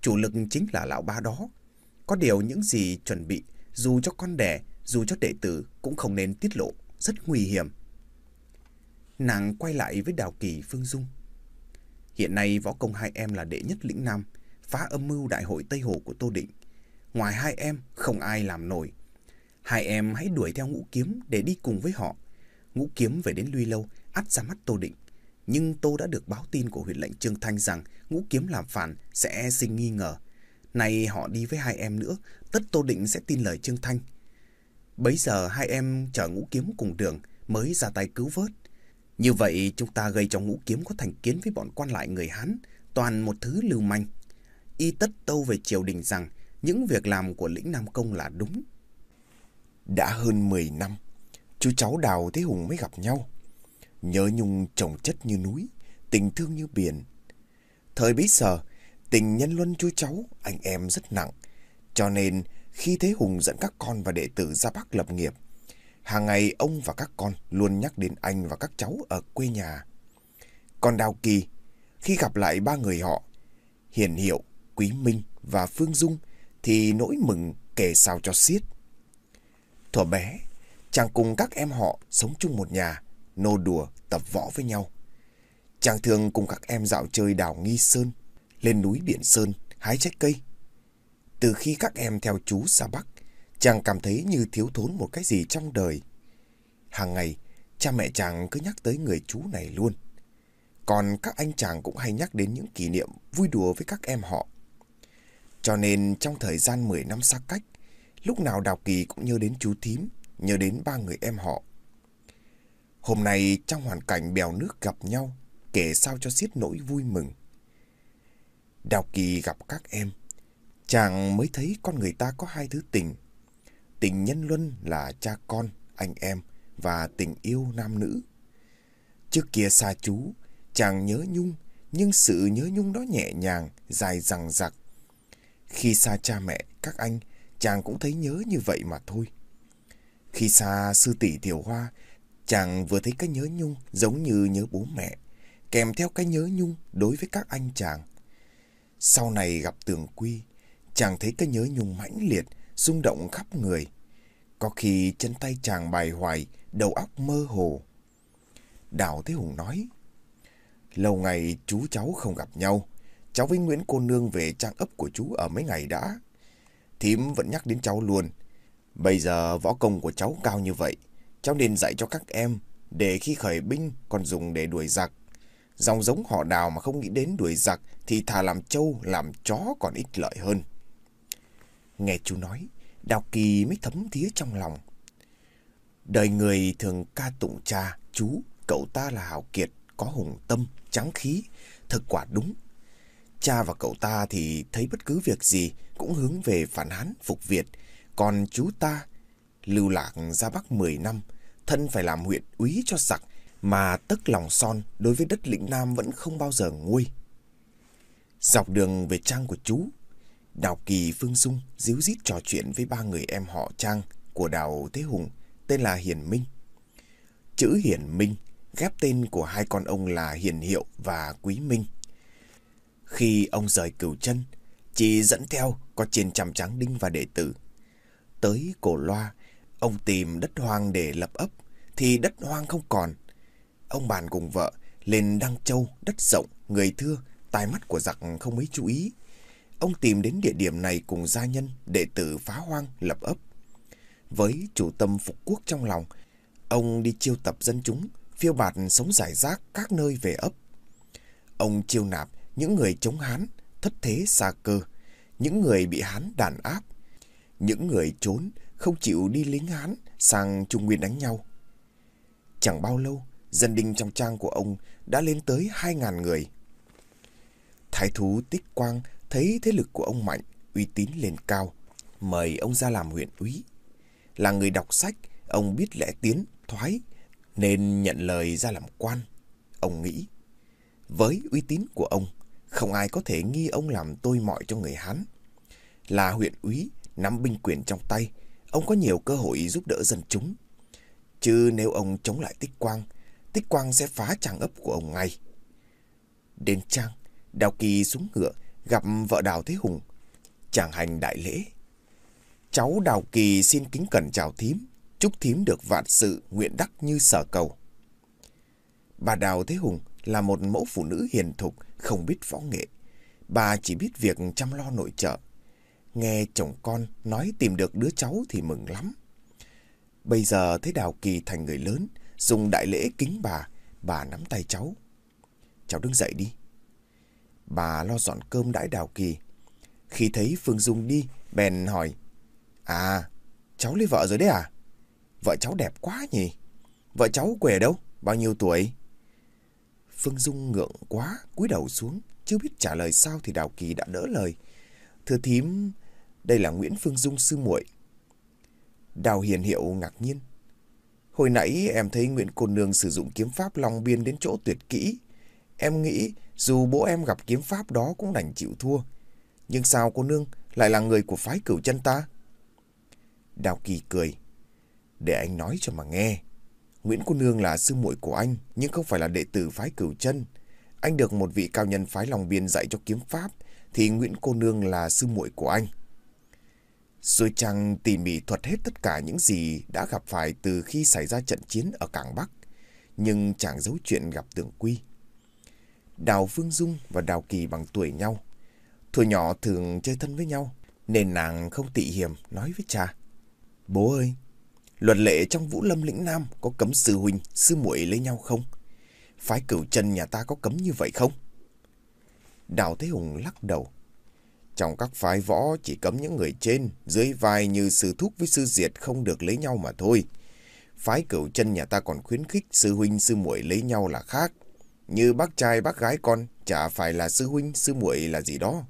A: Chủ lực chính là lão ba đó. Có điều những gì chuẩn bị, dù cho con đẻ, dù cho đệ tử cũng không nên tiết lộ, rất nguy hiểm. Nàng quay lại với Đào Kỳ Phương Dung. Hiện nay võ công hai em là đệ nhất lĩnh Nam, phá âm mưu đại hội Tây Hồ của Tô Định. Ngoài hai em, không ai làm nổi. Hai em hãy đuổi theo ngũ kiếm để đi cùng với họ. Ngũ kiếm về đến Luy Lâu, ắt ra mắt Tô Định. Nhưng Tô đã được báo tin của huyện lệnh Trương Thanh rằng ngũ kiếm làm phản sẽ sinh nghi ngờ. Này họ đi với hai em nữa, tất Tô Định sẽ tin lời Trương Thanh. Bấy giờ hai em chở ngũ kiếm cùng đường mới ra tay cứu vớt. Như vậy chúng ta gây cho ngũ kiếm có thành kiến với bọn quan lại người Hán, toàn một thứ lưu manh. Y tất tâu về triều đình rằng những việc làm của lĩnh Nam Công là đúng.
B: Đã hơn 10 năm, chú cháu Đào Thế Hùng mới gặp nhau. Nhớ nhung trồng chất như núi, tình thương như biển. Thời bấy giờ, tình nhân luân chú cháu, anh em rất nặng. Cho nên, khi Thế Hùng dẫn các con và đệ tử ra Bắc lập nghiệp, hàng ngày ông và các con luôn nhắc đến anh và các cháu ở quê nhà. Còn Đào Kỳ, khi gặp lại ba người họ, Hiền Hiệu, Quý Minh và Phương Dung, thì nỗi mừng kể sao cho xiết. Thuở bé, chàng cùng các em họ sống chung một nhà, nô đùa, tập võ với nhau. Chàng thường cùng các em dạo chơi đảo Nghi Sơn, lên núi Biển Sơn, hái trái cây. Từ khi các em theo chú ra Bắc, chàng cảm thấy như thiếu thốn một cái gì trong đời. Hàng ngày, cha mẹ chàng cứ nhắc tới người chú này luôn. Còn các anh chàng cũng hay nhắc đến những kỷ niệm vui đùa với các em họ. Cho nên trong thời gian 10 năm xa cách, lúc nào Đào Kỳ cũng nhớ đến chú thím, nhớ đến ba người em họ. Hôm nay trong hoàn cảnh bèo nước gặp nhau, kể sao cho xiết nỗi vui mừng. Đào Kỳ gặp các em, chàng mới thấy con người ta có hai thứ tình. Tình nhân luân là cha con, anh em và tình yêu nam nữ. Trước kia xa chú, chàng nhớ nhung, nhưng sự nhớ nhung đó nhẹ nhàng, dài dằng dặc. Khi xa cha mẹ, các anh, chàng cũng thấy nhớ như vậy mà thôi. Khi xa sư tỷ Tiểu Hoa, chàng vừa thấy cái nhớ nhung giống như nhớ bố mẹ, kèm theo cái nhớ nhung đối với các anh chàng. Sau này gặp Tường Quy, chàng thấy cái nhớ nhung mãnh liệt, rung động khắp người. Có khi chân tay chàng bài hoài, đầu óc mơ hồ. Đào Thế Hùng nói, Lâu ngày chú cháu không gặp nhau, cháu với Nguyễn cô nương về trang ấp của chú ở mấy ngày đã. Thím vẫn nhắc đến cháu luôn. Bây giờ võ công của cháu cao như vậy, cháu nên dạy cho các em, để khi khởi binh còn dùng để đuổi giặc. Dòng giống họ đào mà không nghĩ đến đuổi giặc thì thà làm trâu, làm chó còn ít lợi hơn. Nghe chú nói, Đào Kỳ mới thấm thía trong lòng. Đời người thường ca tụng cha, chú, cậu ta là hào kiệt, có hùng tâm, trắng khí, thực quả đúng. Cha và cậu ta thì thấy bất cứ việc gì cũng hướng về phản hán phục Việt, còn chú ta lưu lạc ra Bắc 10 năm, thân phải làm huyện úy cho giặc, mà tức lòng son đối với đất lĩnh Nam vẫn không bao giờ nguôi. Dọc đường về trang của chú, Đào Kỳ Phương Dung díu dít trò chuyện với ba người em họ Trang của Đào Thế Hùng, tên là Hiền Minh. Chữ Hiền Minh ghép tên của hai con ông là Hiền Hiệu và Quý Minh. Khi ông rời cửu chân, chỉ dẫn theo có trên trăm tráng đinh và đệ tử. Tới cổ loa, ông tìm đất hoang để lập ấp, thì đất hoang không còn. Ông bàn cùng vợ lên Đăng Châu, đất rộng, người thưa, tai mắt của giặc không mấy chú ý. Ông tìm đến địa điểm này cùng gia nhân, đệ tử phá hoang, lập ấp. Với chủ tâm phục quốc trong lòng, ông đi chiêu tập dân chúng, phiêu bạt sống giải rác các nơi về ấp. Ông chiêu nạp những người chống Hán, thất thế xa cơ, những người bị Hán đàn áp, những người trốn, không chịu đi lính Hán sang Trung Nguyên đánh nhau. Chẳng bao lâu, dân đinh trong trang của ông đã lên tới hai ngàn người. Thái thú Tích Quang thấy thế lực của ông mạnh, uy tín lên cao, mời ông ra làm huyện úy. Là người đọc sách, ông biết lẽ tiến, thoái, nên nhận lời ra làm quan. Ông nghĩ, với uy tín của ông, không ai có thể nghi ông làm tôi mọi cho người Hán. Là huyện úy, nắm binh quyền trong tay, ông có nhiều cơ hội giúp đỡ dân chúng. Chứ nếu ông chống lại Tích Quang, Tích Quang sẽ phá tràng ấp của ông ngay. Đến trang, Đào Kỳ xuống ngựa, gặp vợ Đào Thế Hùng. Chàng hành đại lễ. Cháu Đào Kỳ xin kính cẩn chào thím, chúc thím được vạn sự nguyện đắc như sở cầu. Bà Đào Thế Hùng là một mẫu phụ nữ hiền thục, không biết võ nghệ. Bà chỉ biết việc chăm lo nội trợ. Nghe chồng con nói tìm được đứa cháu thì mừng lắm. Bây giờ thấy Đào Kỳ thành người lớn, dùng đại lễ kính bà, bà nắm tay cháu. Cháu đứng dậy đi. Bà lo dọn cơm đãi Đào Kỳ. Khi thấy Phương Dung đi, bèn hỏi. À, cháu lấy vợ rồi đấy à? Vợ cháu đẹp quá nhỉ? Vợ cháu quê ở đâu? Bao nhiêu tuổi? Phương Dung ngượng quá, cúi đầu xuống, chưa biết trả lời sao thì Đào Kỳ đã đỡ lời. Thưa thím, đây là Nguyễn Phương Dung sư muội. Đào Hiền Hiệu ngạc nhiên. Hồi nãy em thấy Nguyễn Cô Nương sử dụng kiếm pháp Long Biên đến chỗ tuyệt kỹ. Em nghĩ dù bố em gặp kiếm pháp đó cũng đành chịu thua. Nhưng sao cô Nương lại là người của phái cửu chân ta? Đào Kỳ cười. Để anh nói cho mà nghe. Nguyễn Cô Nương là sư muội của anh, nhưng không phải là đệ tử phái cửu chân. Anh được một vị cao nhân phái Long Biên dạy cho kiếm pháp, thì Nguyễn Cô Nương là sư muội của anh. Rồi chàng tỉ mỉ thuật hết tất cả những gì đã gặp phải từ khi xảy ra trận chiến ở Cảng Bắc. Nhưng chàng giấu chuyện gặp Tưởng Quy. Đào Phương Dung và Đào Kỳ bằng tuổi nhau. thuở nhỏ thường chơi thân với nhau, nên nàng không tị hiểm nói với cha. Bố ơi, luật lệ trong Vũ Lâm lĩnh Nam có cấm sư huynh, sư muội lấy nhau không? Phái cửu chân nhà ta có cấm như vậy không? Đào Thế Hùng lắc đầu. Trong các phái võ chỉ cấm những người trên, dưới vai như sư thúc với sư diệt không được lấy nhau mà thôi. Phái cửu chân nhà ta còn khuyến khích sư huynh sư muội lấy nhau là khác. Như bác trai bác gái con, chả phải là sư huynh sư muội là gì đó.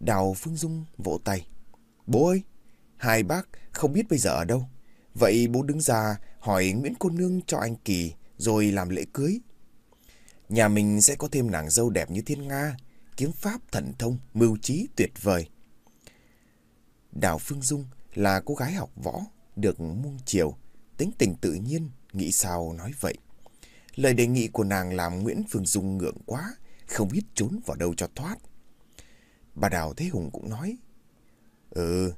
B: Đào Phương Dung vỗ tay. Bố ơi, hai bác không biết bây giờ ở đâu. Vậy bố đứng ra hỏi Nguyễn Cô Nương cho anh Kỳ rồi làm lễ cưới. Nhà mình sẽ có thêm nàng dâu đẹp như Thiên Nga, kiếm pháp thần thông, mưu trí tuyệt vời. Đào Phương Dung là cô gái học võ, được muôn chiều, tính tình tự nhiên, nghĩ sao nói vậy. Lời đề nghị của nàng làm Nguyễn Phương Dung ngượng quá, không biết trốn vào đâu cho thoát. Bà Đào Thế Hùng cũng nói, Ừ,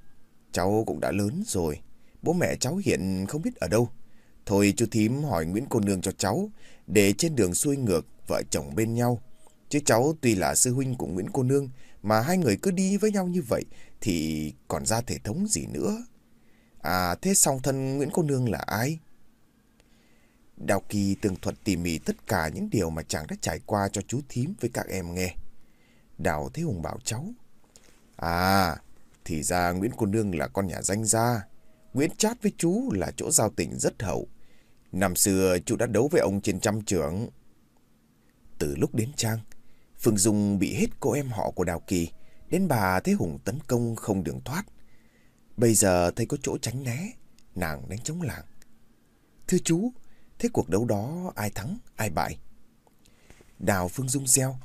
B: cháu cũng đã lớn rồi, bố mẹ cháu hiện không biết ở đâu. Thôi chú thím hỏi Nguyễn cô nương cho cháu, để trên đường xuôi ngược, vợ chồng bên nhau. Chứ cháu tuy là sư huynh của Nguyễn cô nương, mà hai người cứ đi với nhau như vậy, thì còn ra thể thống gì nữa. À, thế song thân Nguyễn cô nương là ai? Đào Kỳ tường thuật tỉ mỉ tất cả những điều mà chàng đã trải qua cho chú thím với các em nghe. Đào Thế Hùng bảo cháu. À, thì ra Nguyễn cô nương là con nhà danh gia. Nguyễn chát với chú là chỗ giao tình rất hậu. Năm xưa chú đã đấu với ông trên trăm trưởng. Từ lúc đến Trang, Phương Dung bị hết cô em họ của Đào Kỳ, đến bà Thế Hùng tấn công không đường thoát. Bây giờ thấy có chỗ tránh né, nàng đánh chống làng. Thưa chú, thế cuộc đấu đó ai thắng, ai bại? Đào Phương Dung gieo,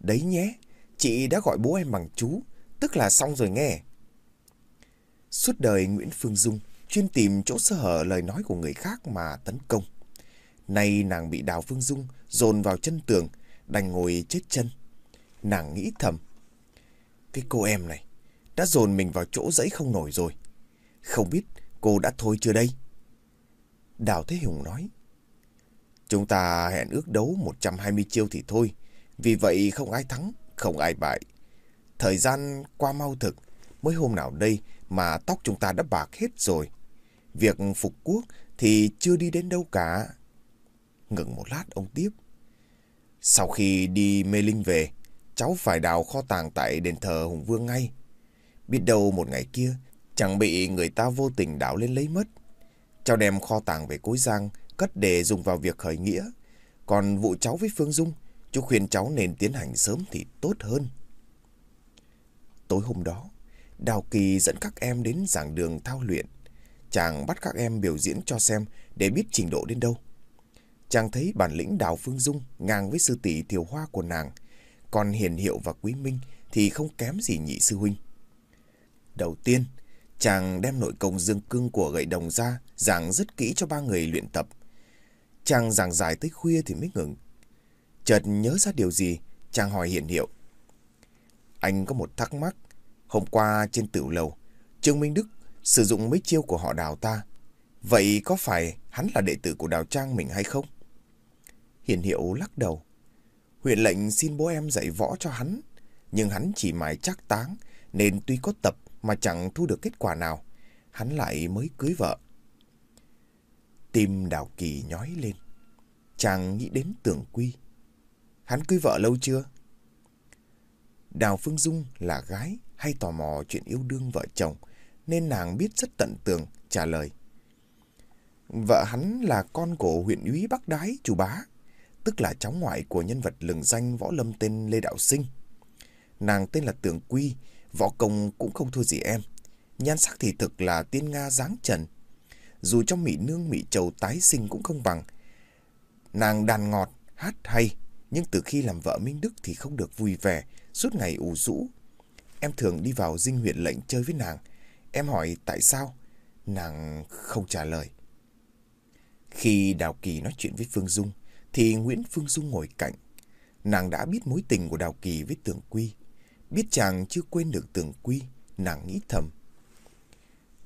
B: đấy nhé, chị đã gọi bố em bằng chú, tức là xong rồi nghe. Suốt đời Nguyễn Phương Dung chuyên tìm chỗ sơ hở lời nói của người khác mà tấn công. Nay nàng bị Đào Phương Dung dồn vào chân tường, đành ngồi chết chân. Nàng nghĩ thầm. Cái cô em này đã dồn mình vào chỗ dãy không nổi rồi. Không biết cô đã thôi chưa đây? Đào Thế Hùng nói. Chúng ta hẹn ước đấu 120 chiêu thì thôi. Vì vậy không ai thắng, không ai bại. Thời gian qua mau thực, mới hôm nào đây mà tóc chúng ta đã bạc hết rồi. Việc phục quốc thì chưa đi đến đâu cả. Ngừng một lát ông tiếp. Sau khi đi mê linh về, cháu phải đào kho tàng tại đền thờ Hùng Vương ngay. Biết đâu một ngày kia, chẳng bị người ta vô tình đào lên lấy mất. Cháu đem kho tàng về Cối Giang, cất để dùng vào việc khởi nghĩa. Còn vụ cháu với Phương Dung, chú khuyên cháu nên tiến hành sớm thì tốt hơn. Tối hôm đó, Đào Kỳ dẫn các em đến giảng đường thao luyện. Chàng bắt các em biểu diễn cho xem để biết trình độ đến đâu. Chàng thấy bản lĩnh Đào Phương Dung ngang với sư tỷ Thiều Hoa của nàng, còn Hiền Hiệu và Quý Minh thì không kém gì nhị sư huynh. Đầu tiên, chàng đem nội công dương cương của gậy đồng ra giảng rất kỹ cho ba người luyện tập. Chàng giảng dài tới khuya thì mới ngừng. Chợt nhớ ra điều gì, chàng hỏi Hiền Hiệu. Anh có một thắc mắc. Hôm qua trên tiểu lầu, Trương Minh Đức sử dụng mấy chiêu của họ đào ta. Vậy có phải hắn là đệ tử của đào trang mình hay không? Hiền hiệu lắc đầu. Huyện lệnh xin bố em dạy võ cho hắn, nhưng hắn chỉ mãi chắc táng, nên tuy có tập mà chẳng thu được kết quả nào. Hắn lại mới cưới vợ. Tim đào kỳ nhói lên. Chàng nghĩ đến tưởng quy. Hắn cưới vợ lâu chưa? Đào Phương Dung là gái hay tò mò chuyện yêu đương vợ chồng, nên nàng biết rất tận tường, trả lời. Vợ hắn là con của huyện úy Bắc Đái, chủ bá, tức là cháu ngoại của nhân vật lừng danh võ lâm tên Lê Đạo Sinh. Nàng tên là Tưởng Quy, võ công cũng không thua gì em. Nhan sắc thì thực là tiên Nga dáng trần. Dù trong mỹ nương mỹ trầu tái sinh cũng không bằng. Nàng đàn ngọt, hát hay, nhưng từ khi làm vợ Minh Đức thì không được vui vẻ, suốt ngày ủ rũ. Em thường đi vào dinh huyện lệnh chơi với nàng. Em hỏi tại sao? Nàng không trả lời. Khi Đào Kỳ nói chuyện với Phương Dung, thì Nguyễn Phương Dung ngồi cạnh. Nàng đã biết mối tình của Đào Kỳ với tường Quy. Biết chàng chưa quên được tường Quy, nàng nghĩ thầm.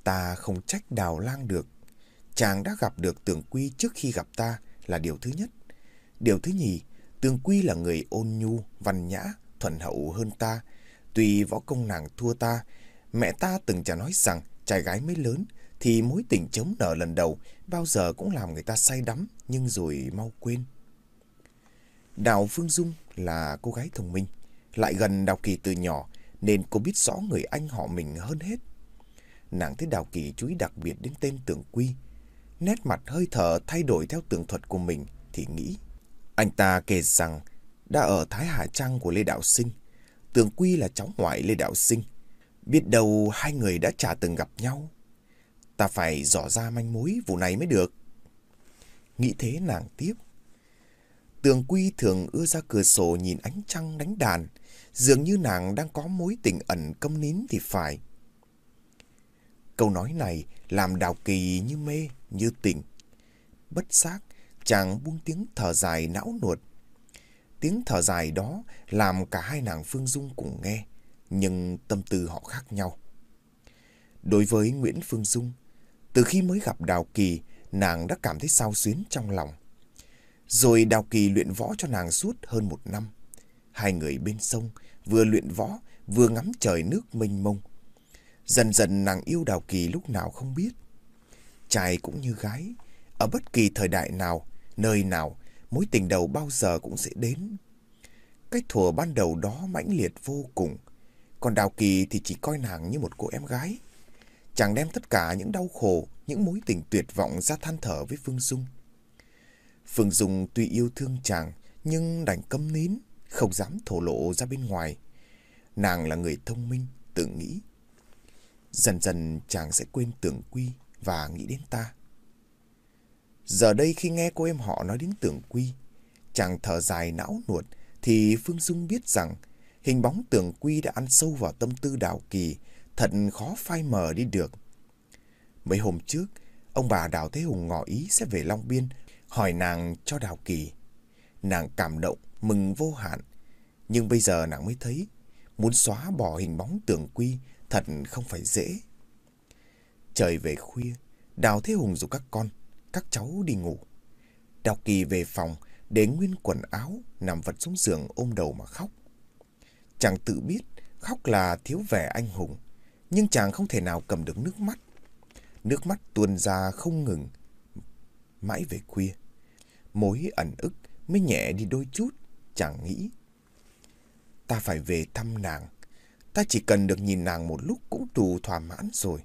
B: Ta không trách Đào Lang được. Chàng đã gặp được tường Quy trước khi gặp ta là điều thứ nhất. Điều thứ nhì, tường Quy là người ôn nhu, văn nhã, thuần hậu hơn ta. Tuy võ công nàng thua ta, mẹ ta từng chả nói rằng trai gái mới lớn thì mối tình chống nợ lần đầu bao giờ cũng làm người ta say đắm nhưng rồi mau quên. Đào Phương Dung là cô gái thông minh, lại gần Đào Kỳ từ nhỏ nên cô biết rõ người anh họ mình hơn hết. Nàng thấy Đào Kỳ chú ý đặc biệt đến tên Tưởng Quy. Nét mặt hơi thở thay đổi theo tường thuật của mình thì nghĩ. Anh ta kể rằng đã ở Thái Hà Trang của Lê Đạo Sinh. Tưởng Quy là cháu ngoại Lê Đạo Sinh. Biết đâu hai người đã chả từng gặp nhau. Ta phải dò ra manh mối vụ này mới được. Nghĩ thế nàng tiếp. Tường Quy thường ưa ra cửa sổ nhìn ánh trăng đánh đàn, dường như nàng đang có mối tình ẩn câm nín thì phải. Câu nói này làm Đào Kỳ như mê, như tỉnh. Bất giác, chàng buông tiếng thở dài não nuột. Tiếng thở dài đó làm cả hai nàng Phương Dung cùng nghe, nhưng tâm tư họ khác nhau. Đối với Nguyễn Phương Dung, từ khi mới gặp Đào Kỳ, nàng đã cảm thấy sao xuyến trong lòng. Rồi Đào Kỳ luyện võ cho nàng suốt hơn một năm. Hai người bên sông, vừa luyện võ, vừa ngắm trời nước mênh mông. Dần dần nàng yêu Đào Kỳ lúc nào không biết. Trai cũng như gái, ở bất kỳ thời đại nào, nơi nào, mối tình đầu bao giờ cũng sẽ đến. Cái thùa ban đầu đó mãnh liệt vô cùng. Còn Đào Kỳ thì chỉ coi nàng như một cô em gái. Chàng đem tất cả những đau khổ, những mối tình tuyệt vọng ra than thở với Phương Dung. Phương Dung tuy yêu thương chàng, nhưng đành câm nín, không dám thổ lộ ra bên ngoài. Nàng là người thông minh, tự nghĩ. Dần dần chàng sẽ quên tưởng quy và nghĩ đến ta. Giờ đây khi nghe cô em họ nói đến tưởng quy, chàng thở dài não nuột, thì Phương Dung biết rằng hình bóng tưởng quy đã ăn sâu vào tâm tư đào kỳ, thật khó phai mờ đi được. Mấy hôm trước, ông bà Đào Thế Hùng ngỏ ý sẽ về Long Biên hỏi nàng cho Đào Kỳ. Nàng cảm động, mừng vô hạn. Nhưng bây giờ nàng mới thấy, muốn xóa bỏ hình bóng tưởng quy thật không phải dễ. Trời về khuya, Đào Thế Hùng rủ các con, các cháu đi ngủ. Đào Kỳ về phòng, để nguyên quần áo, nằm vật xuống giường ôm đầu mà khóc. Chàng tự biết khóc là thiếu vẻ anh hùng, nhưng chàng không thể nào cầm được nước mắt. Nước mắt tuôn ra không ngừng, mãi về khuya. Mối ẩn ức mới nhẹ đi đôi chút, chàng nghĩ. Ta phải về thăm nàng, ta chỉ cần được nhìn nàng một lúc cũng đủ thỏa mãn rồi.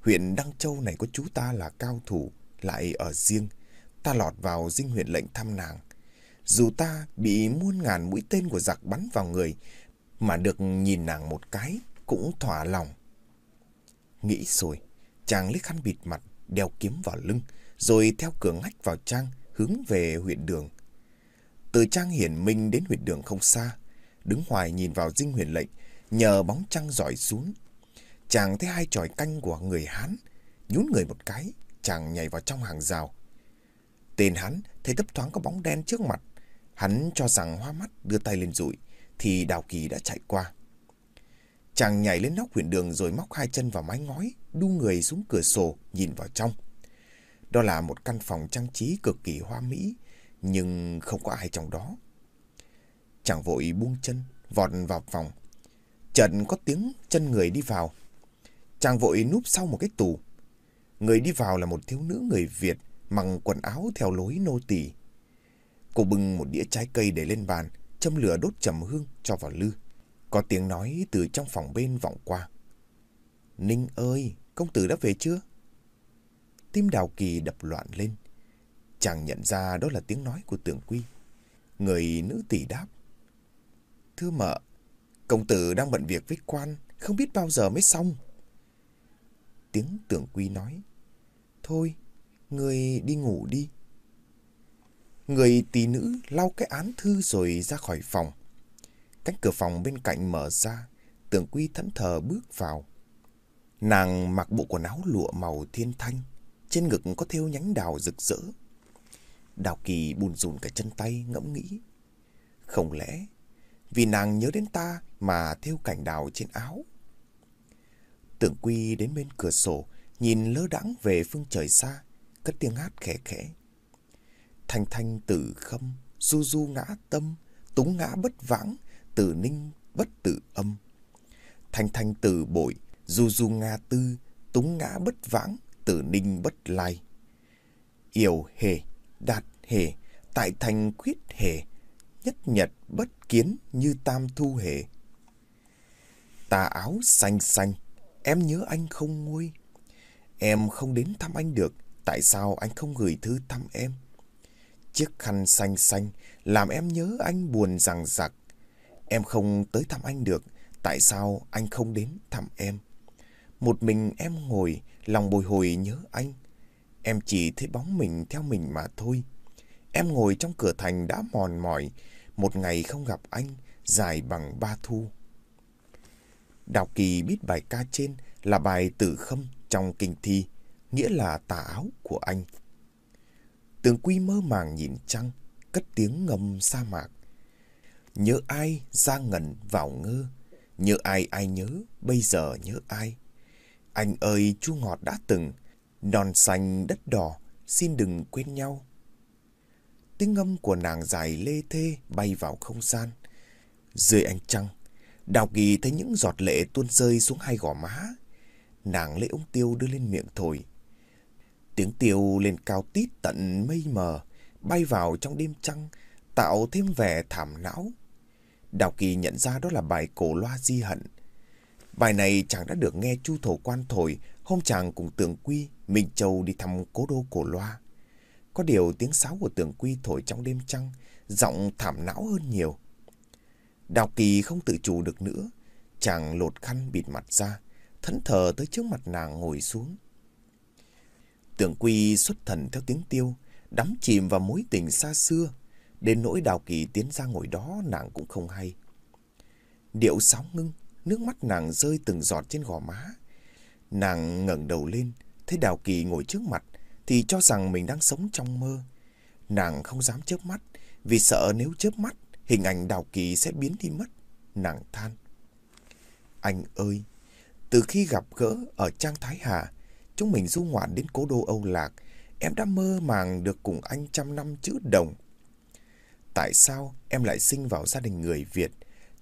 B: Huyện Đăng Châu này có chú ta là cao thủ, lại ở riêng. Ta lọt vào dinh huyện lệnh thăm nàng. Dù ta bị muôn ngàn mũi tên của giặc bắn vào người, mà được nhìn nàng một cái cũng thỏa lòng. Nghĩ rồi, chàng lấy khăn bịt mặt, đeo kiếm vào lưng, rồi theo cửa ngách vào trang, hướng về huyện đường. Từ trang hiển minh đến huyện đường không xa, đứng hoài nhìn vào dinh huyện lệnh, nhờ bóng trăng dọi xuống. Chàng thấy hai tròi canh của người Hán, nhún người một cái, chàng nhảy vào trong hàng rào. Tên hắn thấy thấp thoáng có bóng đen trước mặt, hắn cho rằng hoa mắt đưa tay lên rụi, thì Đào Kỳ đã chạy qua. Chàng nhảy lên nóc huyện đường rồi móc hai chân vào mái ngói, đu người xuống cửa sổ, nhìn vào trong. Đó là một căn phòng trang trí cực kỳ hoa mỹ, nhưng không có ai trong đó. Chàng vội buông chân, vọt vào phòng. Trần có tiếng chân người đi vào. Chàng vội núp sau một cái tủ. Người đi vào là một thiếu nữ người Việt, mặc quần áo theo lối nô tỳ. Cô bưng một đĩa trái cây để lên bàn, châm lửa đốt trầm hương cho vào lư. Có tiếng nói từ trong phòng bên vọng qua. Ninh ơi, công tử đã về chưa? Tim đào kỳ đập loạn lên. Chàng nhận ra đó là tiếng nói của tưởng quy. Người nữ tỷ đáp. Thưa mợ, công tử đang bận việc với quan, không biết bao giờ mới xong. Tiếng tưởng quy nói. Thôi, người đi ngủ đi. Người tỷ nữ lau cái án thư rồi ra khỏi phòng. Cánh cửa phòng bên cạnh mở ra, tưởng quy thẫn thờ bước vào. Nàng mặc bộ quần áo lụa màu thiên thanh, trên ngực có thêu nhánh đào rực rỡ. Đào kỳ buồn rùn cả chân tay ngẫm nghĩ. Không lẽ vì nàng nhớ đến ta mà thêu cảnh đào trên áo? Tưởng quy đến bên cửa sổ, nhìn lơ đãng về phương trời xa, cất tiếng hát khẽ khẽ. Thanh thanh tử khâm, du du ngã tâm, túng ngã bất vãng, tử ninh bất tử âm. Thanh thanh tử bội, du du ngã tư, túng ngã bất vãng, tử ninh bất lai. yêu hề, đạt hề, tại thành quyết hề, nhất nhật bất kiến như tam thu hề. Tà áo xanh xanh, em nhớ anh không nguôi. Em không đến thăm anh được, tại sao anh không gửi thư thăm em? Chiếc khăn xanh xanh làm em nhớ anh buồn rằng giặc. Em không tới thăm anh được, tại sao anh không đến thăm em? Một mình em ngồi, lòng bồi hồi nhớ anh. Em chỉ thấy bóng mình theo mình mà thôi. Em ngồi trong cửa thành đã mòn mỏi, một ngày không gặp anh, dài bằng ba thu. Đào Kỳ biết bài ca trên là bài tử khâm trong kinh thi, nghĩa là tà áo của anh. Tường Quy mơ màng nhìn trăng, cất tiếng ngâm sa mạc. Nhớ ai ra ngẩn vào ngơ, nhớ ai ai nhớ, bây giờ nhớ ai. Anh ơi chu ngọt đã từng, non xanh đất đỏ, xin đừng quên nhau. Tiếng ngâm của nàng dài lê thê bay vào không gian. Dưới ánh trăng, Đào Kỳ thấy những giọt lệ tuôn rơi xuống hai gò má. Nàng lấy ống tiêu đưa lên miệng thổi. Tiếng tiêu lên cao tít tận mây mờ, bay vào trong đêm trăng, tạo thêm vẻ thảm não. Đào Kỳ nhận ra đó là bài cổ loa di hận. Bài này chàng đã được nghe Chu Thổ Quan thổi hôm chàng cùng Tường Quy, Minh Châu đi thăm cố đô cổ loa. Có điều tiếng sáo của Tường Quy thổi trong đêm trăng, giọng thảm não hơn nhiều. Đào Kỳ không tự chủ được nữa, chàng lột khăn bịt mặt ra, thẫn thờ tới trước mặt nàng ngồi xuống. Tưởng Quy xuất thần theo tiếng tiêu, đắm chìm vào mối tình xa xưa. Đến nỗi Đào Kỳ tiến ra ngồi đó nàng cũng không hay. Điệu sáo ngưng, nước mắt nàng rơi từng giọt trên gò má. Nàng ngẩng đầu lên, thấy Đào Kỳ ngồi trước mặt, thì cho rằng mình đang sống trong mơ. Nàng không dám chớp mắt, vì sợ nếu chớp mắt, hình ảnh Đào Kỳ sẽ biến đi mất. Nàng than. Anh ơi, từ khi gặp gỡ ở Trang Thái Hà, chúng mình du ngoạn đến cố đô Âu Lạc, em đã mơ màng được cùng anh trăm năm chữ đồng. Tại sao em lại sinh vào gia đình người Việt?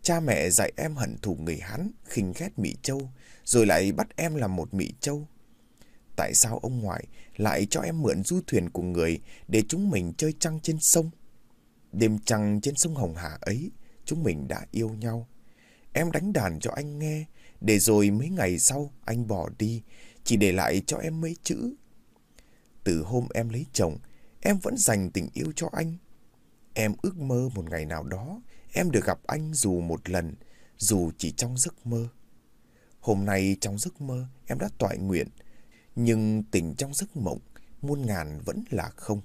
B: Cha mẹ dạy em hận thù người Hán, khinh ghét Mỹ Châu, rồi lại bắt em làm một Mỹ Châu. Tại sao ông ngoại lại cho em mượn du thuyền của người để chúng mình chơi trăng trên sông? Đêm trăng trên sông Hồng Hà ấy, chúng mình đã yêu nhau. Em đánh đàn cho anh nghe, để rồi mấy ngày sau anh bỏ đi, chỉ để lại cho em mấy chữ. Từ hôm em lấy chồng, em vẫn dành tình yêu cho anh. Em ước mơ một ngày nào đó, em được gặp anh dù một lần, dù chỉ trong giấc mơ. Hôm nay trong giấc mơ, em đã toại nguyện, nhưng tình trong giấc mộng, muôn ngàn vẫn là không.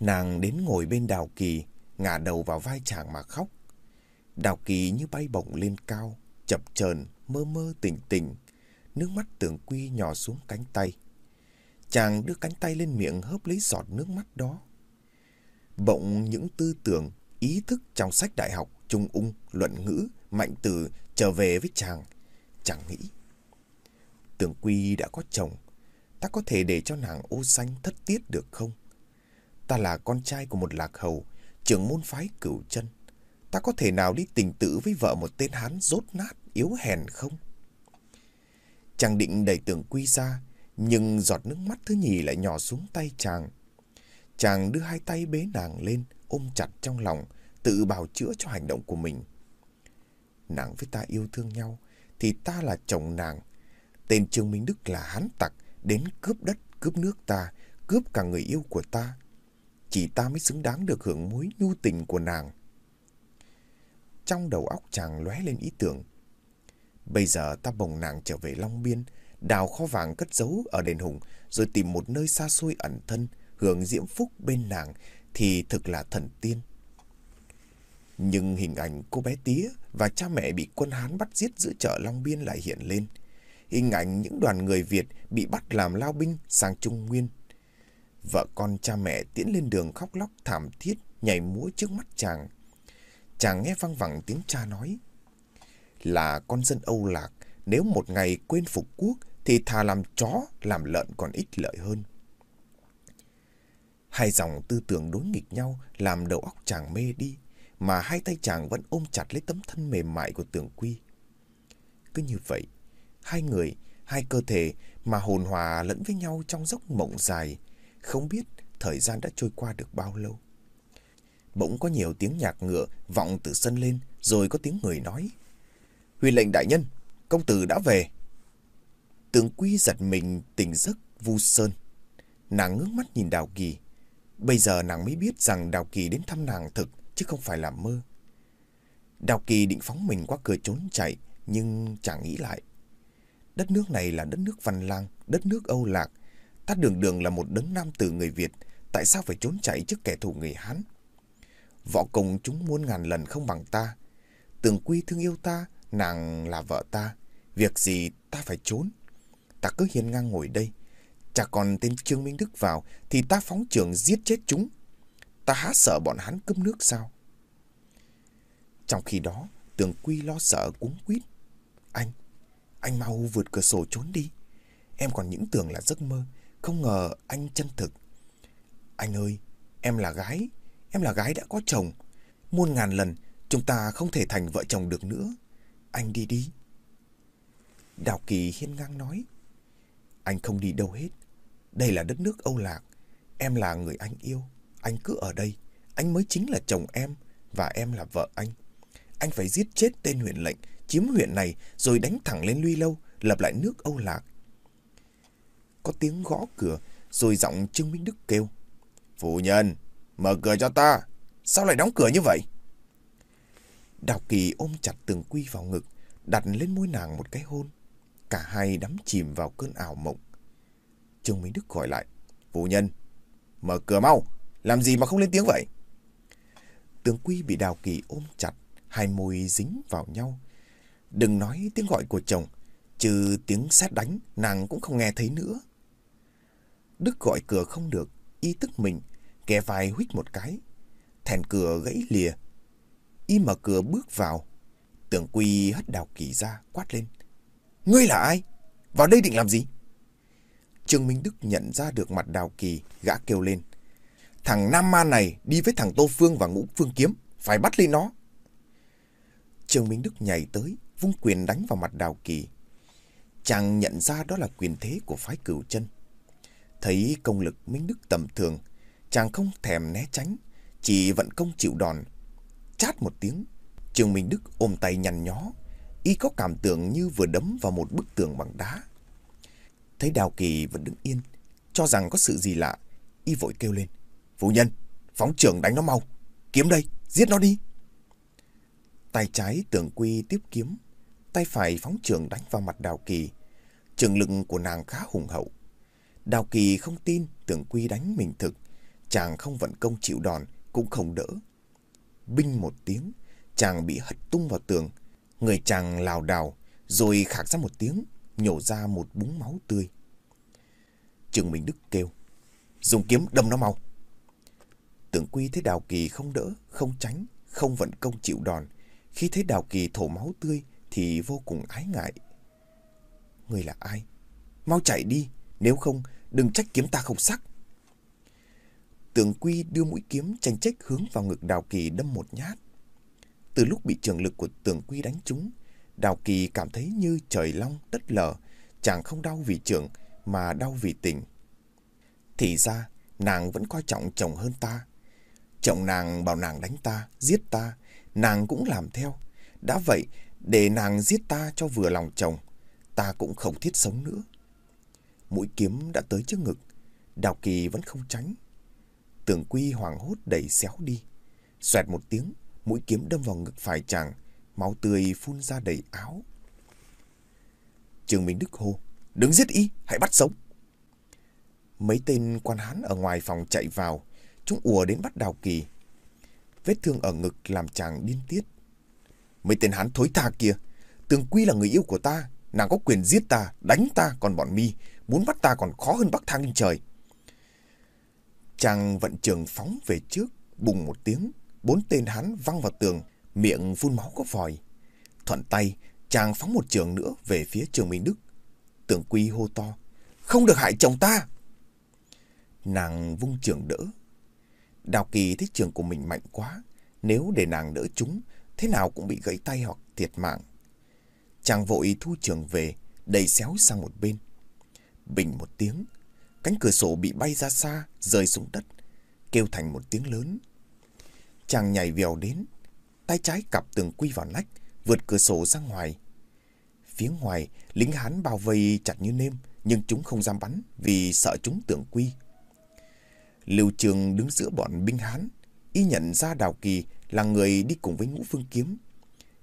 B: Nàng đến ngồi bên Đào Kỳ, ngả đầu vào vai chàng mà khóc. Đào Kỳ như bay bổng lên cao, chập chờn mơ mơ tỉnh tỉnh nước mắt tưởng quy nhỏ xuống cánh tay. Chàng đưa cánh tay lên miệng hớp lấy giọt nước mắt đó. Bỗng những tư tưởng, ý thức trong sách đại học, trung ung, luận ngữ Mạnh từ trở về với chàng. Chàng nghĩ. Tưởng Quy đã có chồng. Ta có thể để cho nàng ô xanh thất tiết được không? Ta là con trai của một lạc hầu, trưởng môn phái cửu chân. Ta có thể nào đi tình tử với vợ một tên hán rốt nát, yếu hèn không? Chàng định đẩy tưởng quy ra, nhưng giọt nước mắt thứ nhì lại nhỏ xuống tay chàng. Chàng đưa hai tay bế nàng lên, ôm chặt trong lòng, tự bào chữa cho hành động của mình. Nàng với ta yêu thương nhau, thì ta là chồng nàng. Tên Trương Minh Đức là hán tặc, đến cướp đất, cướp nước ta, cướp cả người yêu của ta. Chỉ ta mới xứng đáng được hưởng mối nhu tình của nàng. Trong đầu óc chàng lóe lên ý tưởng. Bây giờ ta bồng nàng trở về Long Biên, đào kho vàng cất giấu ở đền Hùng, rồi tìm một nơi xa xôi ẩn thân, hưởng diễm phúc bên nàng, thì thực là thần tiên. Nhưng hình ảnh cô bé tía và cha mẹ bị quân Hán bắt giết giữa chợ Long Biên lại hiện lên. Hình ảnh những đoàn người Việt bị bắt làm lao binh sang Trung Nguyên. Vợ con cha mẹ tiễn lên đường khóc lóc thảm thiết, nhảy múa trước mắt chàng. Chàng nghe văng vẳng tiếng cha nói. Là con dân Âu Lạc, nếu một ngày quên phục quốc thì thà làm chó, làm lợn còn ít lợi hơn. Hai dòng tư tưởng đối nghịch nhau làm đầu óc chàng mê đi, mà hai tay chàng vẫn ôm chặt lấy tấm thân mềm mại của tưởng quy. Cứ như vậy, hai người, hai cơ thể mà hồn hòa lẫn với nhau trong giấc mộng dài, không biết thời gian đã trôi qua được bao lâu. Bỗng có nhiều tiếng nhạc ngựa vọng từ sân lên, rồi có tiếng người nói. Huyền lệnh đại nhân, công tử đã về. Tướng Quy giật mình tỉnh giấc vu sơn. Nàng ngước mắt nhìn Đào Kỳ. Bây giờ nàng mới biết rằng Đào Kỳ đến thăm nàng thực, chứ không phải là mơ. Đào Kỳ định phóng mình qua cửa trốn chạy, nhưng chẳng nghĩ lại. Đất nước này là đất nước văn lang, đất nước Âu Lạc. Ta đường đường là một đấng nam tử người Việt, tại sao phải trốn chạy trước kẻ thù người Hán? Võ công chúng muôn ngàn lần không bằng ta. Tường Quy thương yêu ta, nàng là vợ ta. Việc gì ta phải trốn? Ta cứ hiên ngang ngồi đây. Chả còn tên Trương Minh Đức vào thì ta phóng trường giết chết chúng. Ta há sợ bọn hắn cướp nước sao? Trong khi đó, Tường Quy lo sợ cuống quýt. Anh, anh mau vượt cửa sổ trốn đi. Em còn những tưởng là giấc mơ, không ngờ anh chân thực. Anh ơi, em là gái, em là gái đã có chồng. Muôn ngàn lần, chúng ta không thể thành vợ chồng được nữa. Anh đi đi. Đào Kỳ hiên ngang nói. Anh không đi đâu hết. Đây là đất nước Âu Lạc. Em là người anh yêu. Anh cứ ở đây. Anh mới chính là chồng em và em là vợ anh. Anh phải giết chết tên huyện lệnh, chiếm huyện này rồi đánh thẳng lên Luy Lâu, lập lại nước Âu Lạc. Có tiếng gõ cửa, rồi giọng Trương Minh Đức kêu. Phụ nhân, mở cửa cho ta. Sao lại đóng cửa như vậy? Đào Kỳ ôm chặt tường quy vào ngực, đặt lên môi nàng một cái hôn. Cả hai đắm chìm vào cơn ảo mộng. Trương Minh Đức gọi lại. Phụ nhân, mở cửa mau. Làm gì mà không lên tiếng vậy? Tướng Quy bị Đào Kỳ ôm chặt, hai môi dính vào nhau. Đừng nói tiếng gọi của chồng, trừ tiếng sét đánh, nàng cũng không nghe thấy nữa. Đức gọi cửa không được, y tức mình, kẻ vai huých một cái. Thèn cửa gãy lìa. Y mở cửa bước vào. Tưởng Quy hất Đào Kỳ ra, quát lên. Ngươi là ai? Vào đây định làm gì? Trương Minh Đức nhận ra được mặt Đào Kỳ, gã kêu lên. Thằng Nam Ma này đi với thằng Tô Phương và Ngũ Phương Kiếm, phải bắt lên nó. Trương Minh Đức nhảy tới, vung quyền đánh vào mặt Đào Kỳ. Chàng nhận ra đó là quyền thế của phái cửu chân. Thấy công lực Minh Đức tầm thường, chàng không thèm né tránh, chỉ vận công chịu đòn. Chát một tiếng, Trương Minh Đức ôm tay nhằn nhó, y có cảm tưởng như vừa đấm vào một bức tường bằng đá. Thấy Đào Kỳ vẫn đứng yên, cho rằng có sự gì lạ, y vội kêu lên. Phu nhân, phóng trưởng đánh nó mau. Kiếm đây, giết nó đi. Tay trái tưởng quy tiếp kiếm, tay phải phóng trưởng đánh vào mặt Đào Kỳ. Trường lực của nàng khá hùng hậu. Đào Kỳ không tin tưởng quy đánh mình thực. Chàng không vận công chịu đòn, cũng không đỡ. Binh một tiếng, chàng bị hất tung vào tường. Người chàng lào đào, rồi khạc ra một tiếng, nhổ ra một búng máu tươi. Trường Minh Đức kêu, dùng kiếm đâm nó mau. Tưởng Quy thấy Đào Kỳ không đỡ, không tránh, không vận công chịu đòn, Khi thấy Đào Kỳ thổ máu tươi thì vô cùng ái ngại. Người là ai? Mau chạy đi, nếu không đừng trách kiếm ta không sắc. Tưởng Quy đưa mũi kiếm tranh trách hướng vào ngực Đào Kỳ đâm một nhát. Từ lúc bị trường lực của Tưởng Quy đánh trúng, Đào Kỳ cảm thấy như trời long đất lở, chàng không đau vì trưởng mà đau vì tình. Thì ra, nàng vẫn coi trọng chồng hơn ta. Chồng nàng bảo nàng đánh ta, giết ta, nàng cũng làm theo. Đã vậy, để nàng giết ta cho vừa lòng chồng, ta cũng không thiết sống nữa. Mũi kiếm đã tới trước ngực, Đào Kỳ vẫn không tránh. Tưởng Quy hoàng hốt đẩy xéo đi. Xoẹt một tiếng, mũi kiếm đâm vào ngực phải chàng, máu tươi phun ra đầy áo. Trường Minh Đức hô, đừng giết y, hãy bắt sống. Mấy tên quan hán ở ngoài phòng chạy vào, chúng ùa đến bắt Đào Kỳ. Vết thương ở ngực làm chàng điên tiết. Mấy tên hán thối tha kia, Tường Quy là người yêu của ta, nàng có quyền giết ta, đánh ta, còn bọn mi muốn bắt ta còn khó hơn bắc thang lên trời. Chàng vận trường phóng về trước, bùng một tiếng, bốn tên hán văng vào tường, miệng phun máu có vòi. Thuận tay, chàng phóng một trường nữa về phía trường Minh Đức. Tưởng Quy hô to, không được hại chồng ta. Nàng vung trường đỡ. Đào Kỳ thấy trường của mình mạnh quá, nếu để nàng đỡ chúng, thế nào cũng bị gãy tay hoặc thiệt mạng. Chàng vội thu trường về, đầy xéo sang một bên. Bình một tiếng, cánh cửa sổ bị bay ra xa, rơi xuống đất, kêu thành một tiếng lớn. Chàng nhảy vèo đến, tay trái cặp tường quy vào nách, vượt cửa sổ ra ngoài. Phía ngoài, lính Hán bao vây chặt như nêm, nhưng chúng không dám bắn vì sợ chúng tưởng quy. Lưu Trường đứng giữa bọn binh Hán, y nhận ra Đào Kỳ là người đi cùng với Ngũ Phương Kiếm.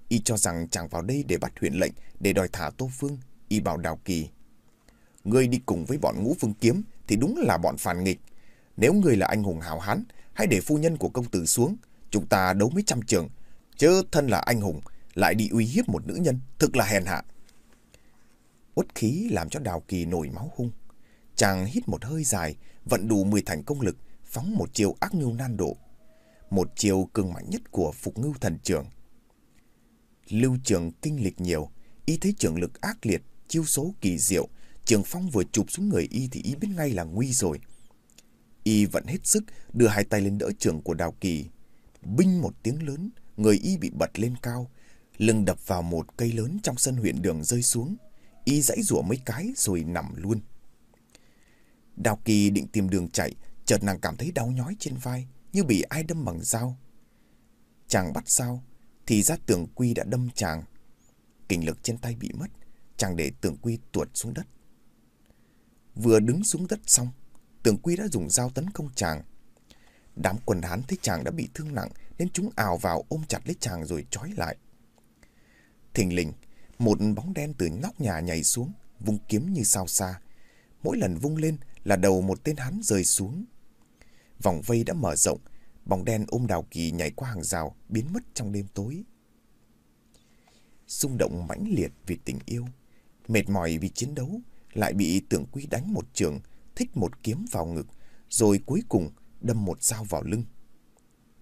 B: Y cho rằng chàng vào đây để bắt huyện lệnh, để đòi thả Tô Phương. Y bảo Đào Kỳ. Ngươi đi cùng với bọn Ngũ Phương Kiếm thì đúng là bọn phản nghịch. Nếu ngươi là anh hùng hào hán, hãy để phu nhân của công tử xuống. Chúng ta đấu mấy trăm trường. Chứ thân là anh hùng, lại đi uy hiếp một nữ nhân, thực là hèn hạ. Uất khí làm cho Đào Kỳ nổi máu hung. Chàng hít một hơi dài, vận đủ 10 thành công lực, phóng một chiều ác ngưu nan độ. Một chiều cường mạnh nhất của phục ngưu thần trưởng. Lưu trường kinh lịch nhiều, y thấy trường lực ác liệt, chiêu số kỳ diệu. Trường phong vừa chụp xuống người y thì y biết ngay là nguy rồi. Y vẫn hết sức đưa hai tay lên đỡ trường của Đào Kỳ. Binh một tiếng lớn, người y bị bật lên cao. Lưng đập vào một cây lớn trong sân huyện đường rơi xuống. Y dãy rủa mấy cái rồi nằm luôn. Đào Kỳ định tìm đường chạy, chợt nàng cảm thấy đau nhói trên vai, như bị ai đâm bằng dao. Chàng bắt dao, thì ra tường quy đã đâm chàng. Kinh lực trên tay bị mất, chàng để tường quy tuột xuống đất. Vừa đứng xuống đất xong, tường quy đã dùng dao tấn công chàng. Đám quần hán thấy chàng đã bị thương nặng nên chúng ào vào ôm chặt lấy chàng rồi trói lại. Thình lình, một bóng đen từ nóc nhà nhảy xuống, vung kiếm như sao xa. Mỗi lần vung lên là đầu một tên hắn rơi xuống. Vòng vây đã mở rộng, bóng đen ôm đào kỳ nhảy qua hàng rào, biến mất trong đêm tối. xung động mãnh liệt vì tình yêu, mệt mỏi vì chiến đấu, lại bị tưởng quý đánh một trường, thích một kiếm vào ngực, rồi cuối cùng đâm một dao vào lưng.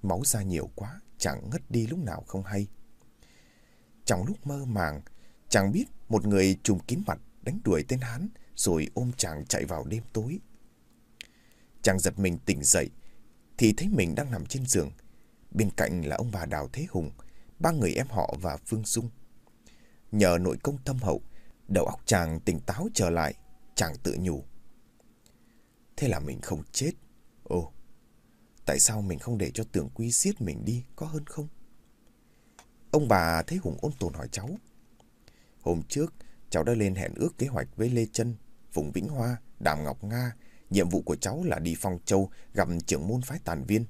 B: Máu ra nhiều quá, chẳng ngất đi lúc nào không hay. Trong lúc mơ màng, chàng biết một người trùm kín mặt đánh đuổi tên Hán, rồi ôm chàng chạy vào đêm tối. Chàng giật mình tỉnh dậy, thì thấy mình đang nằm trên giường. Bên cạnh là ông bà Đào Thế Hùng, ba người em họ và Phương Dung. Nhờ nội công thâm hậu, đầu óc chàng tỉnh táo trở lại, chàng tự nhủ. Thế là mình không chết. Ồ, tại sao mình không để cho tưởng quy giết mình đi, có hơn không? Ông bà Thế Hùng ôn tồn hỏi cháu. Hôm trước, cháu đã lên hẹn ước kế hoạch với Lê Trân, Phùng Vĩnh Hoa, Đàm Ngọc Nga. Nhiệm vụ của cháu là đi Phong Châu gặp trưởng môn phái tàn viên.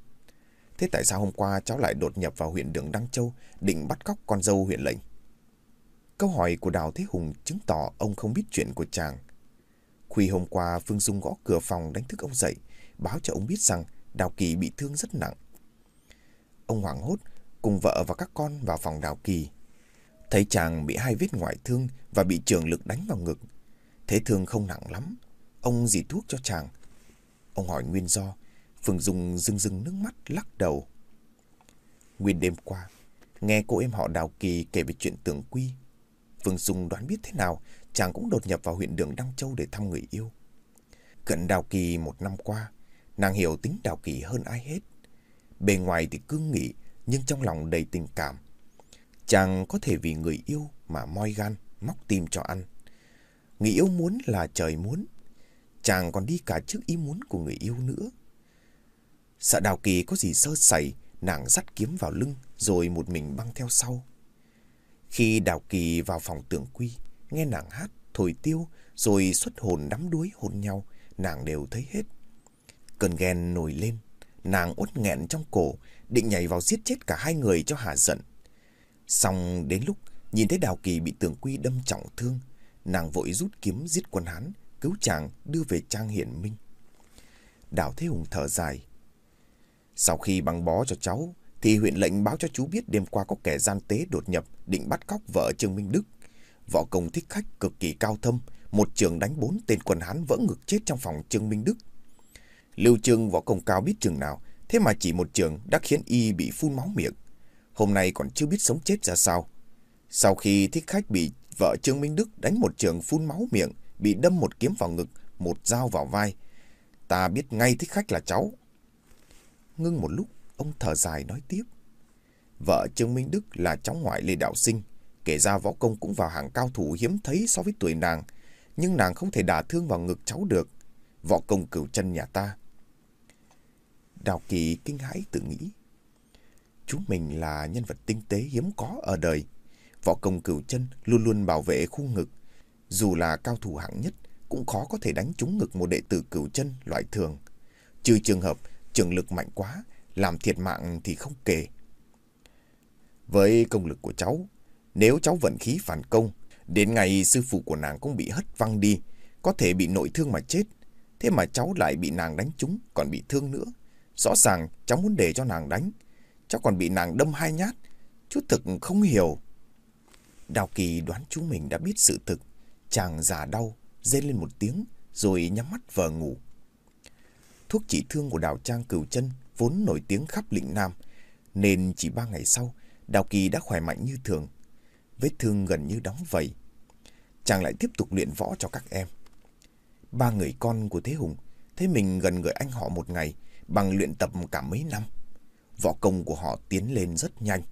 B: Thế tại sao hôm qua cháu lại đột nhập vào huyện Đường Đăng Châu định bắt cóc con dâu huyện lệnh? Câu hỏi của Đào Thế Hùng chứng tỏ ông không biết chuyện của chàng. Khuya hôm qua Phương Dung gõ cửa phòng đánh thức ông dậy, báo cho ông biết rằng Đào Kỳ bị thương rất nặng. Ông hoảng hốt cùng vợ và các con vào phòng Đào Kỳ. Thấy chàng bị hai vết ngoại thương và bị trường lực đánh vào ngực. Thế thương không nặng lắm. Ông dì thuốc cho chàng. Ông hỏi nguyên do. Phương Dung rưng rưng nước mắt lắc đầu. Nguyên đêm qua, Nghe cô em họ Đào Kỳ kể về chuyện tưởng quy. Phương Dung đoán biết thế nào, chàng cũng đột nhập vào huyện đường Đăng Châu để thăm người yêu. Cận Đào Kỳ một năm qua, nàng hiểu tính Đào Kỳ hơn ai hết. Bề ngoài thì cương nghị, nhưng trong lòng đầy tình cảm. Chàng có thể vì người yêu mà moi gan, móc tim cho ăn. Người yêu muốn là trời muốn. Chàng còn đi cả trước ý muốn của người yêu nữa. Sợ Đào Kỳ có gì sơ sẩy, nàng dắt kiếm vào lưng rồi một mình băng theo sau. Khi Đào Kỳ vào phòng tưởng quy, nghe nàng hát, thổi tiêu, rồi xuất hồn đắm đuối hôn nhau, nàng đều thấy hết. Cơn ghen nổi lên, nàng uất nghẹn trong cổ, định nhảy vào giết chết cả hai người cho hạ giận. Xong đến lúc nhìn thấy Đào Kỳ bị Tường quy đâm trọng thương, nàng vội rút kiếm giết quân Hán, cứu chàng đưa về trang hiển minh. Đào Thế Hùng thở dài. Sau khi băng bó cho cháu, thì huyện lệnh báo cho chú biết đêm qua có kẻ gian tế đột nhập định bắt cóc vợ Trương Minh Đức. Võ công thích khách cực kỳ cao thâm, một trường đánh bốn tên quân Hán vỡ ngực chết trong phòng Trương Minh Đức. Lưu Trương võ công cao biết trường nào, thế mà chỉ một trường đã khiến y bị phun máu miệng. Hôm nay còn chưa biết sống chết ra sao. Sau khi thích khách bị vợ Trương Minh Đức đánh một trường phun máu miệng, bị đâm một kiếm vào ngực, một dao vào vai. Ta biết ngay thích khách là cháu. Ngưng một lúc, ông thở dài nói tiếp. Vợ Trương Minh Đức là cháu ngoại Lê Đạo Sinh, kể ra võ công cũng vào hàng cao thủ hiếm thấy so với tuổi nàng, nhưng nàng không thể đả thương vào ngực cháu được. Võ công cửu chân nhà ta. Đào Kỳ kinh hãi tự nghĩ. Chú mình là nhân vật tinh tế hiếm có ở đời. Võ công cửu chân luôn luôn bảo vệ khu ngực. Dù là cao thủ hạng nhất, cũng khó có thể đánh trúng ngực một đệ tử cửu chân loại thường. Trừ trường hợp trường lực mạnh quá, làm thiệt mạng thì không kể. Với công lực của cháu, nếu cháu vận khí phản công, đến ngày sư phụ của nàng cũng bị hất văng đi, có thể bị nội thương mà chết. Thế mà cháu lại bị nàng đánh trúng, còn bị thương nữa. Rõ ràng cháu muốn để cho nàng đánh, cháu còn bị nàng đâm hai nhát. Chú thực không hiểu. Đào Kỳ đoán chú mình đã biết sự thực. Chàng giả đau, rên lên một tiếng, rồi nhắm mắt vờ ngủ. Thuốc trị thương của Đào Trang Cửu chân vốn nổi tiếng khắp lĩnh Nam, nên chỉ ba ngày sau, Đào Kỳ đã khỏe mạnh như thường. Vết thương gần như đóng vầy. Chàng lại tiếp tục luyện võ cho các em. Ba người con của Thế Hùng thấy mình gần người anh họ một ngày bằng luyện tập cả mấy năm. Võ công của họ tiến lên rất nhanh.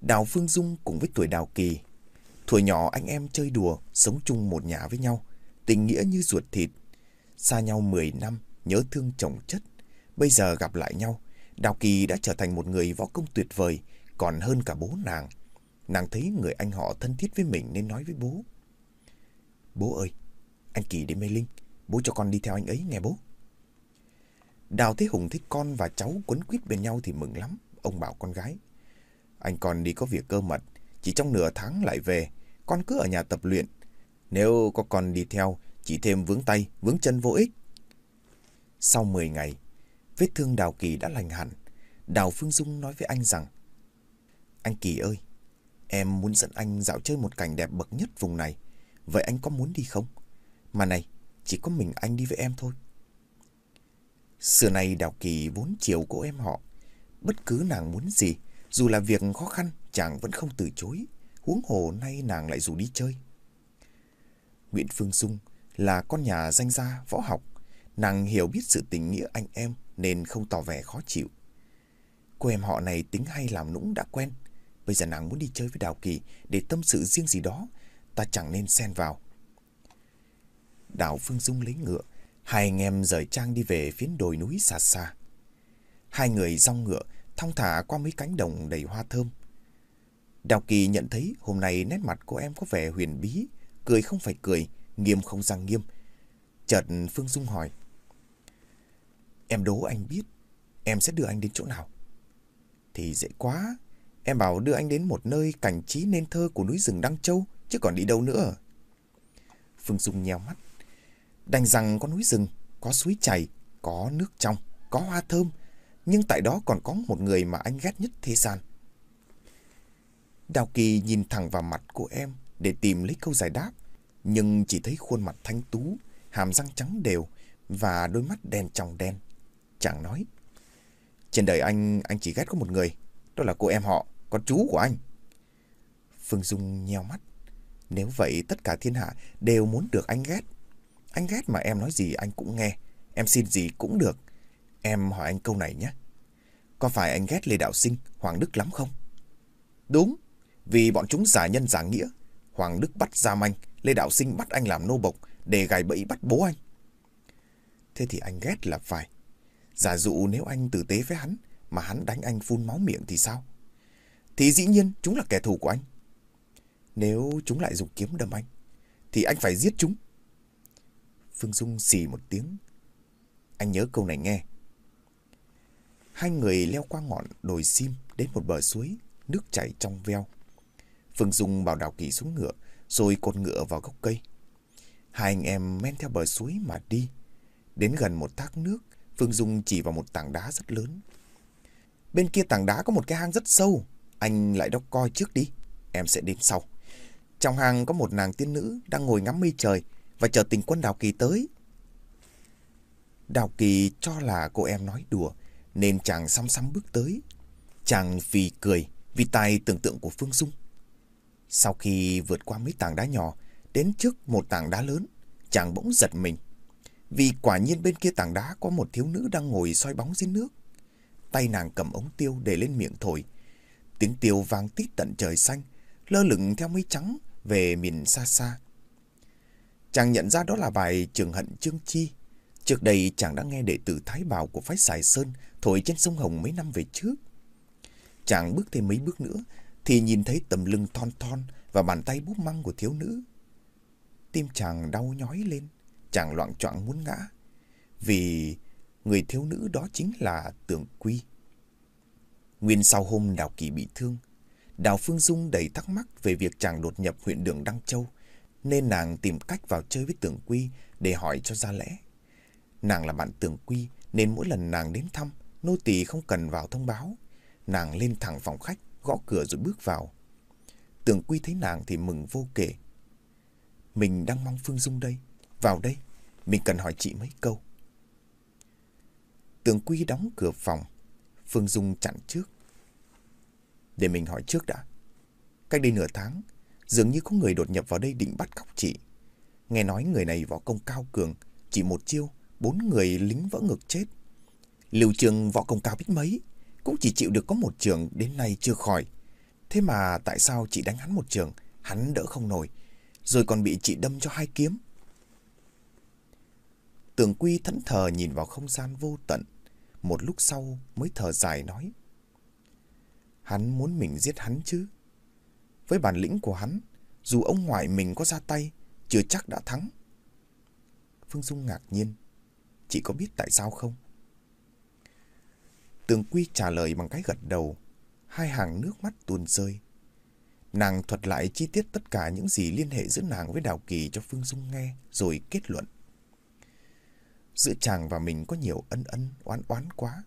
B: Đào Phương Dung cùng với tuổi Đào Kỳ. Tuổi nhỏ anh em chơi đùa, sống chung một nhà với nhau. Tình nghĩa như ruột thịt. Xa nhau 10 năm, nhớ thương chồng chất. Bây giờ gặp lại nhau, Đào Kỳ đã trở thành một người võ công tuyệt vời, còn hơn cả bố nàng. Nàng thấy người anh họ thân thiết với mình nên nói với bố. Bố ơi, anh Kỳ đến Mê Linh, bố cho con đi theo anh ấy nghe bố. Đào Thế Hùng thấy con và cháu quấn quýt bên nhau thì mừng lắm. Ông bảo con gái. Anh còn đi có việc cơ mật, chỉ trong nửa tháng lại về, con cứ ở nhà tập luyện. Nếu có con đi theo, chỉ thêm vướng tay, vướng chân vô ích. Sau 10 ngày, vết thương Đào Kỳ đã lành hẳn. Đào Phương Dung nói với anh rằng, Anh Kỳ ơi, em muốn dẫn anh dạo chơi một cảnh đẹp bậc nhất vùng này. Vậy anh có muốn đi không? Mà này, chỉ có mình anh đi với em thôi. Xưa này Đào Kỳ vốn chiều cô em họ. Bất cứ nàng muốn gì, dù là việc khó khăn, chàng vẫn không từ chối. Huống hồ nay nàng lại rủ đi chơi. Nguyễn Phương Dung là con nhà danh gia võ học. Nàng hiểu biết sự tình nghĩa anh em nên không tỏ vẻ khó chịu. Cô em họ này tính hay làm nũng đã quen. Bây giờ nàng muốn đi chơi với Đào Kỳ để tâm sự riêng gì đó. Ta chẳng nên xen vào. Đào Phương Dung lấy ngựa. Hai anh em rời trang đi về phía đồi núi xa xa. Hai người rong ngựa thong thả qua mấy cánh đồng đầy hoa thơm. Đào Kỳ nhận thấy hôm nay nét mặt của em có vẻ huyền bí, cười không phải cười, nghiêm không răng nghiêm. Chợt Phương Dung hỏi. Em đố anh biết, em sẽ đưa anh đến chỗ nào? Thì dễ quá, em bảo đưa anh đến một nơi cảnh trí nên thơ của núi rừng Đăng Châu, chứ còn đi đâu nữa. Phương Dung nheo mắt. Đành rằng có núi rừng, có suối chảy, có nước trong, có hoa thơm, nhưng tại đó còn có một người mà anh ghét nhất thế gian. Đào Kỳ nhìn thẳng vào mặt của em để tìm lấy câu giải đáp, nhưng chỉ thấy khuôn mặt thanh tú, hàm răng trắng đều và đôi mắt đen trong đen. Chàng nói, trên đời anh, anh chỉ ghét có một người,
A: Đó là cô em họ, con chú của anh.
B: Phương Dung nheo mắt. Nếu vậy tất cả thiên hạ đều muốn được anh ghét. Anh ghét mà em nói gì anh cũng nghe. Em xin gì cũng được. Em hỏi anh câu này nhé. Có phải anh ghét Lê Đạo Sinh, Hoàng Đức lắm không?
A: Đúng, vì bọn chúng giả nhân giả nghĩa. Hoàng Đức bắt giam anh, Lê Đạo Sinh bắt anh làm nô bộc để gài bẫy bắt bố anh.
B: Thế thì anh ghét là phải. Giả dụ nếu anh tử tế với hắn mà hắn đánh anh phun máu miệng thì sao?
A: Thì dĩ nhiên chúng là kẻ thù của anh.
B: Nếu chúng lại dùng kiếm đâm anh,
A: thì anh phải giết chúng.
B: Phương Dung xì một tiếng. Anh nhớ câu này nghe. Hai người leo qua ngọn đồi sim đến một bờ suối, nước chảy trong veo. Phương Dung bảo Đào Kỳ xuống ngựa, rồi cột ngựa vào gốc cây. Hai anh em men theo bờ suối mà đi. Đến gần một thác nước, Phương Dung chỉ vào một tảng đá rất lớn.
A: Bên kia tảng đá có một cái hang rất sâu. Anh lại đốc coi trước đi, em sẽ đến sau. Trong hang có một nàng tiên nữ đang ngồi ngắm mây trời và chờ tình quân Đào Kỳ tới.
B: Đào Kỳ cho là cô em nói đùa nên chàng xăm xăm bước tới. Chàng vì cười vì tài tưởng tượng của Phương Dung. Sau khi vượt qua mấy tảng đá nhỏ đến trước một tảng đá lớn, chàng bỗng giật mình. Vì quả nhiên bên kia tảng đá có một thiếu nữ đang ngồi soi bóng dưới nước. Tay nàng cầm ống tiêu để lên miệng thổi. Tiếng tiêu vang tít tận trời xanh, lơ lửng theo mây trắng về miền xa xa. Chàng nhận ra đó là bài Trường Hận Trương Chi. Trước đây chàng đã nghe đệ tử Thái Bảo của phái Sài Sơn thổi trên sông Hồng mấy năm về trước. Chàng bước thêm mấy bước nữa thì nhìn thấy tầm lưng thon thon và bàn tay búp măng của thiếu nữ. Tim chàng đau nhói lên, chàng loạn choạng muốn ngã. Vì người thiếu nữ đó chính là Tưởng Quy. Nguyên sau hôm Đào Kỳ bị thương, Đào Phương Dung đầy thắc mắc về việc chàng đột nhập huyện đường Đăng Châu, nên nàng tìm cách vào chơi với Tưởng Quy để hỏi cho ra lẽ. Nàng là bạn Tưởng Quy nên mỗi lần nàng đến thăm, nô tỳ không cần vào thông báo. Nàng lên thẳng phòng khách, gõ cửa rồi bước vào. Tưởng Quy thấy nàng thì mừng vô kể. Mình đang mong Phương Dung đây. Vào đây, mình cần hỏi chị mấy câu. Tưởng Quy đóng cửa phòng. Phương Dung chặn trước. Để mình hỏi trước đã. Cách đây nửa tháng, dường như có người đột nhập vào đây định bắt cóc chị. Nghe nói người này võ công cao cường, chỉ một chiêu, bốn người lính vỡ ngực chết. Lưu trường võ công cao biết mấy, cũng chỉ chịu được có một trường đến nay chưa khỏi. Thế mà tại sao chị đánh hắn một trường, hắn đỡ không nổi, rồi còn bị chị đâm cho hai kiếm? Tường Quy thẫn thờ nhìn vào không gian vô tận, một lúc sau mới thở dài nói. Hắn muốn mình giết hắn chứ. Với bản lĩnh của hắn, dù ông ngoại mình có ra tay, chưa chắc đã thắng. Phương Dung ngạc nhiên. Chị có biết tại sao không? Tường Quy trả lời bằng cái gật đầu, hai hàng nước mắt tuôn rơi. Nàng thuật lại chi tiết tất cả những gì liên hệ giữa nàng với Đào Kỳ cho Phương Dung nghe, rồi kết luận. Giữa chàng và mình có nhiều ân ân, oán oán quá.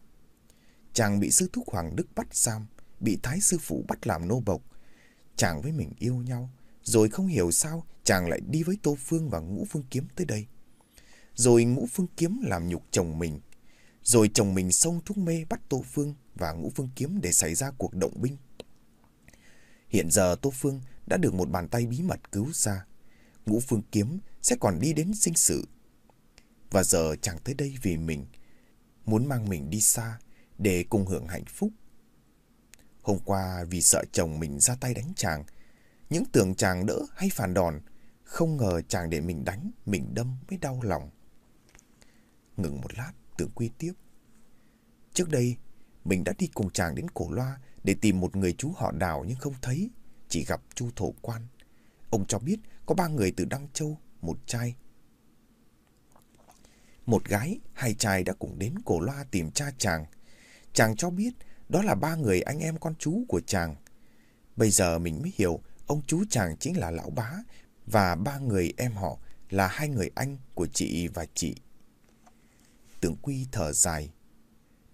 B: Chàng bị sư thúc Hoàng Đức bắt giam, bị thái sư phụ bắt làm nô bộc. Chàng với mình yêu nhau, rồi không hiểu sao chàng lại đi với Tô Phương và Ngũ Phương Kiếm tới đây. Rồi Ngũ Phương Kiếm làm nhục chồng mình. Rồi chồng mình xông thuốc mê bắt Tô Phương và Ngũ Phương Kiếm để xảy ra cuộc động binh. Hiện giờ Tô Phương đã được một bàn tay bí mật cứu ra. Ngũ Phương Kiếm sẽ còn đi đến sinh sự. Và giờ chàng tới đây vì mình, muốn mang mình đi xa để cùng hưởng hạnh phúc. Hôm qua vì sợ chồng mình ra tay đánh chàng, những tưởng chàng đỡ hay phản đòn, không ngờ chàng để mình đánh, mình đâm mới đau lòng. Ngừng một lát, tưởng quy tiếp. Trước đây, mình đã đi cùng chàng đến cổ loa để tìm một người chú họ đào nhưng không thấy, chỉ gặp chu thổ quan. Ông cho biết có ba người từ Đăng Châu, một trai. Một gái, hai trai đã cùng đến cổ loa tìm cha chàng. Chàng cho biết đó là ba người anh em con chú của chàng. Bây giờ mình mới hiểu ông chú chàng chính là lão bá và ba người em họ là hai người anh của chị và chị. Tưởng Quy thở dài.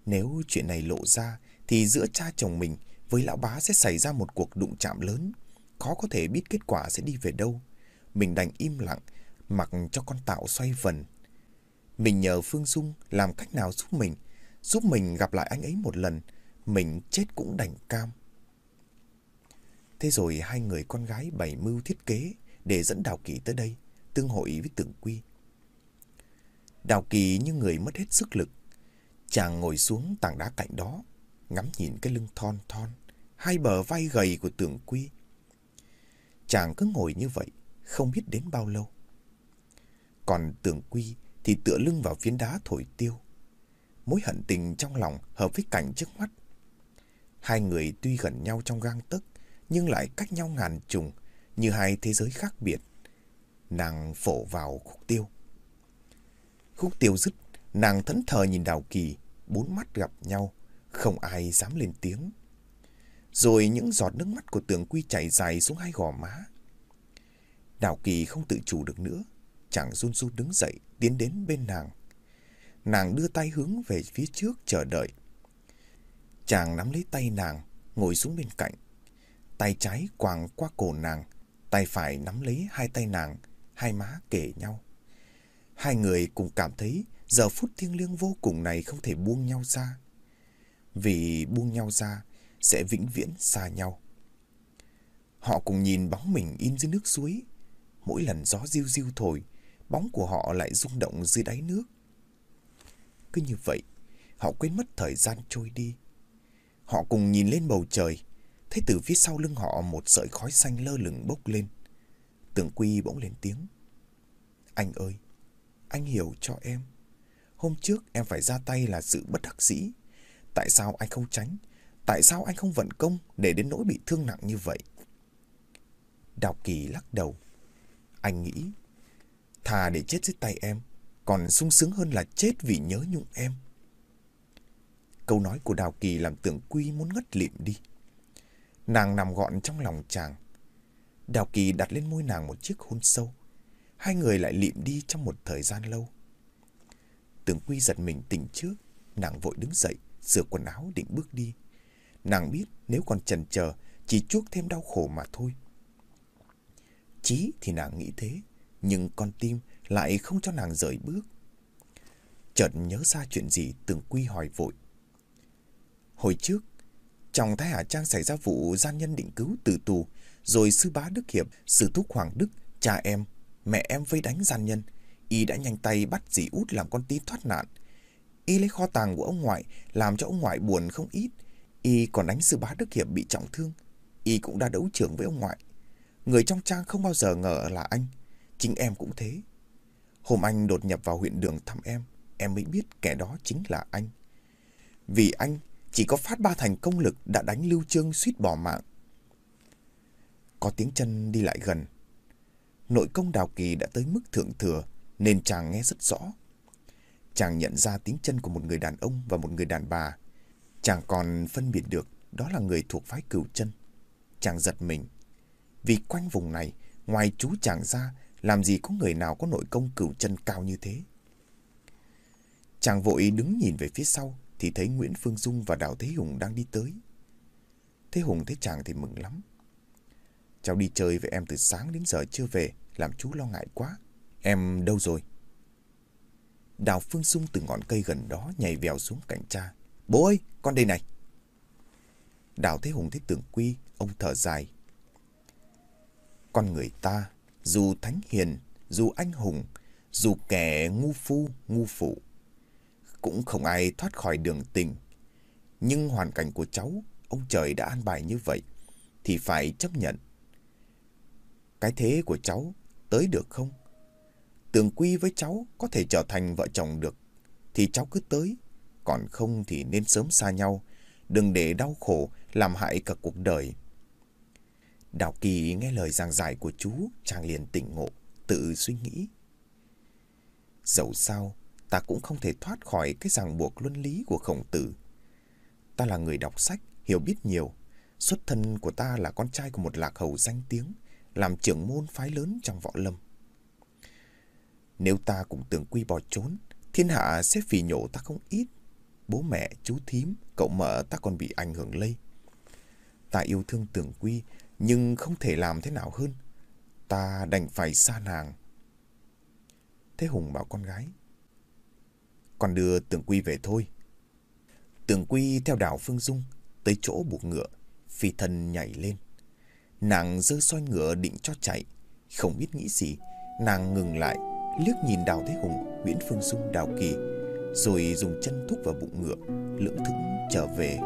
B: Nếu chuyện này lộ ra thì giữa cha chồng mình với lão bá sẽ xảy ra một cuộc đụng chạm lớn. Khó có thể biết kết quả sẽ đi về đâu. Mình đành im lặng, mặc cho con tạo xoay vần. Mình nhờ Phương Dung làm cách nào giúp mình, giúp mình gặp lại anh ấy một lần, mình chết cũng đành cam. Thế rồi hai người con gái bày mưu thiết kế để dẫn Đào Kỳ tới đây, tương hội với Tưởng Quy. Đào Kỳ như người mất hết sức lực. Chàng ngồi xuống tảng đá cạnh đó, ngắm nhìn cái lưng thon thon, hai bờ vai gầy của Tưởng Quy. Chàng cứ ngồi như vậy, không biết đến bao lâu. Còn Tưởng Quy thì tựa lưng vào phiến đá thổi tiêu. Mối hận tình trong lòng hợp với cảnh trước mắt. Hai người tuy gần nhau trong gang tấc, nhưng lại cách nhau ngàn trùng, như hai thế giới khác biệt. Nàng phổ vào khúc tiêu. Khúc tiêu dứt, nàng thẫn thờ nhìn Đào Kỳ, bốn mắt gặp nhau, không ai dám lên tiếng. Rồi những giọt nước mắt của tường quy chảy dài xuống hai gò má. Đào Kỳ không tự chủ được nữa, chàng run run đứng dậy, tiến đến bên nàng. Nàng đưa tay hướng về phía trước chờ đợi. Chàng nắm lấy tay nàng, ngồi xuống bên cạnh. Tay trái quàng qua cổ nàng, tay phải nắm lấy hai tay nàng, hai má kể nhau. Hai người cùng cảm thấy giờ phút thiêng liêng vô cùng này không thể buông nhau ra. Vì buông nhau ra sẽ vĩnh viễn xa nhau. Họ cùng nhìn bóng mình in dưới nước suối. Mỗi lần gió riêu riêu thổi, bóng của họ lại rung động dưới đáy nước. Cứ như vậy, họ quên mất thời gian trôi đi. Họ cùng nhìn lên bầu trời, thấy từ phía sau lưng họ một sợi khói xanh lơ lửng bốc lên. Tưởng Quy bỗng lên tiếng. Anh ơi, anh hiểu cho em. Hôm trước em phải ra tay là sự bất đắc dĩ. Tại sao anh không tránh? Tại sao anh không vận công để đến nỗi bị thương nặng như vậy? Đào Kỳ lắc đầu. Anh nghĩ, thà để chết dưới tay em, còn sung sướng hơn là chết vì nhớ nhung em. Câu nói của Đào Kỳ làm tưởng Quy muốn ngất lịm đi. Nàng nằm gọn trong lòng chàng. Đào Kỳ đặt lên môi nàng một chiếc hôn sâu. Hai người lại lịm đi trong một thời gian lâu. Tưởng Quy giật mình tỉnh trước, nàng vội đứng dậy, sửa quần áo định bước đi. Nàng biết nếu còn chần chờ, chỉ chuốc thêm đau khổ mà thôi. Chí thì nàng nghĩ thế, nhưng con tim lại không cho nàng rời bước. Chợt nhớ ra chuyện gì Tưởng Quy hỏi vội. Hồi trước, trong Thái Hà Trang xảy ra vụ gian nhân định cứu tử tù, rồi sư bá Đức Hiệp, sư thúc Hoàng Đức, cha em, mẹ em vây đánh gian nhân. Y đã nhanh tay bắt dì út làm con tí thoát nạn. Y lấy kho tàng của ông ngoại, làm cho ông ngoại buồn không ít. Y còn đánh sư bá Đức Hiệp bị trọng thương. Y cũng đã đấu trưởng với ông ngoại. Người trong trang không bao giờ ngờ là anh. Chính em cũng thế. Hôm anh đột nhập vào huyện đường thăm em, em mới biết kẻ đó chính là anh. Vì anh chỉ có phát ba thành công lực đã đánh Lưu Trương suýt bỏ mạng. Có tiếng chân đi lại gần. Nội công đào kỳ đã tới mức thượng thừa nên chàng nghe rất rõ. Chàng nhận ra tiếng chân của một người đàn ông và một người đàn bà. Chàng còn phân biệt được đó là người thuộc phái cửu chân. Chàng giật mình. Vì quanh vùng này, ngoài chú chàng ra, làm gì có người nào có nội công cửu chân cao như thế. Chàng vội đứng nhìn về phía sau, thì thấy Nguyễn Phương Dung và Đào Thế Hùng đang đi tới. Thế Hùng thấy chàng thì mừng lắm. Cháu đi chơi với em từ sáng đến giờ chưa về, làm chú lo ngại quá. Em đâu rồi? Đào Phương Dung từ ngọn cây gần đó nhảy vèo xuống cạnh cha. Bố ơi, con đây này. Đào Thế Hùng thấy tưởng quy, ông thở dài. Con người ta, dù thánh hiền, dù anh hùng, dù kẻ ngu phu, ngu phụ, cũng không ai thoát khỏi đường tình. Nhưng hoàn cảnh của cháu, ông trời đã an bài như vậy, thì phải chấp nhận. Cái thế của cháu tới được không? Tường quy với cháu có thể trở thành vợ chồng được, thì cháu cứ tới. Còn không thì nên sớm xa nhau, đừng để đau khổ làm hại cả cuộc đời. Đào Kỳ nghe lời giảng giải của chú, chàng liền tỉnh ngộ, tự suy nghĩ. Dẫu sao, ta cũng không thể thoát khỏi cái ràng buộc luân lý của khổng tử. Ta là người đọc sách, hiểu biết nhiều. Xuất thân của ta là con trai của một lạc hầu danh tiếng, làm trưởng môn phái lớn trong võ lâm. Nếu ta cũng tưởng quy bỏ trốn, thiên hạ sẽ phì nhổ ta không ít. Bố mẹ, chú thím, cậu mợ ta còn bị ảnh hưởng lây. Ta yêu thương tưởng quy, nhưng không thể làm thế nào hơn. Ta đành phải xa nàng. Thế Hùng bảo con gái còn đưa Tưởng Quy về thôi. Tường Quy theo đảo Phương Dung tới chỗ buộc ngựa, phi thân nhảy lên. Nàng dơ soi ngựa định cho chạy, không biết nghĩ gì, nàng ngừng lại, liếc nhìn Đào Thế Hùng, Nguyễn Phương Dung, Đào Kỳ, rồi dùng chân thúc vào bụng ngựa, lưỡng thững trở về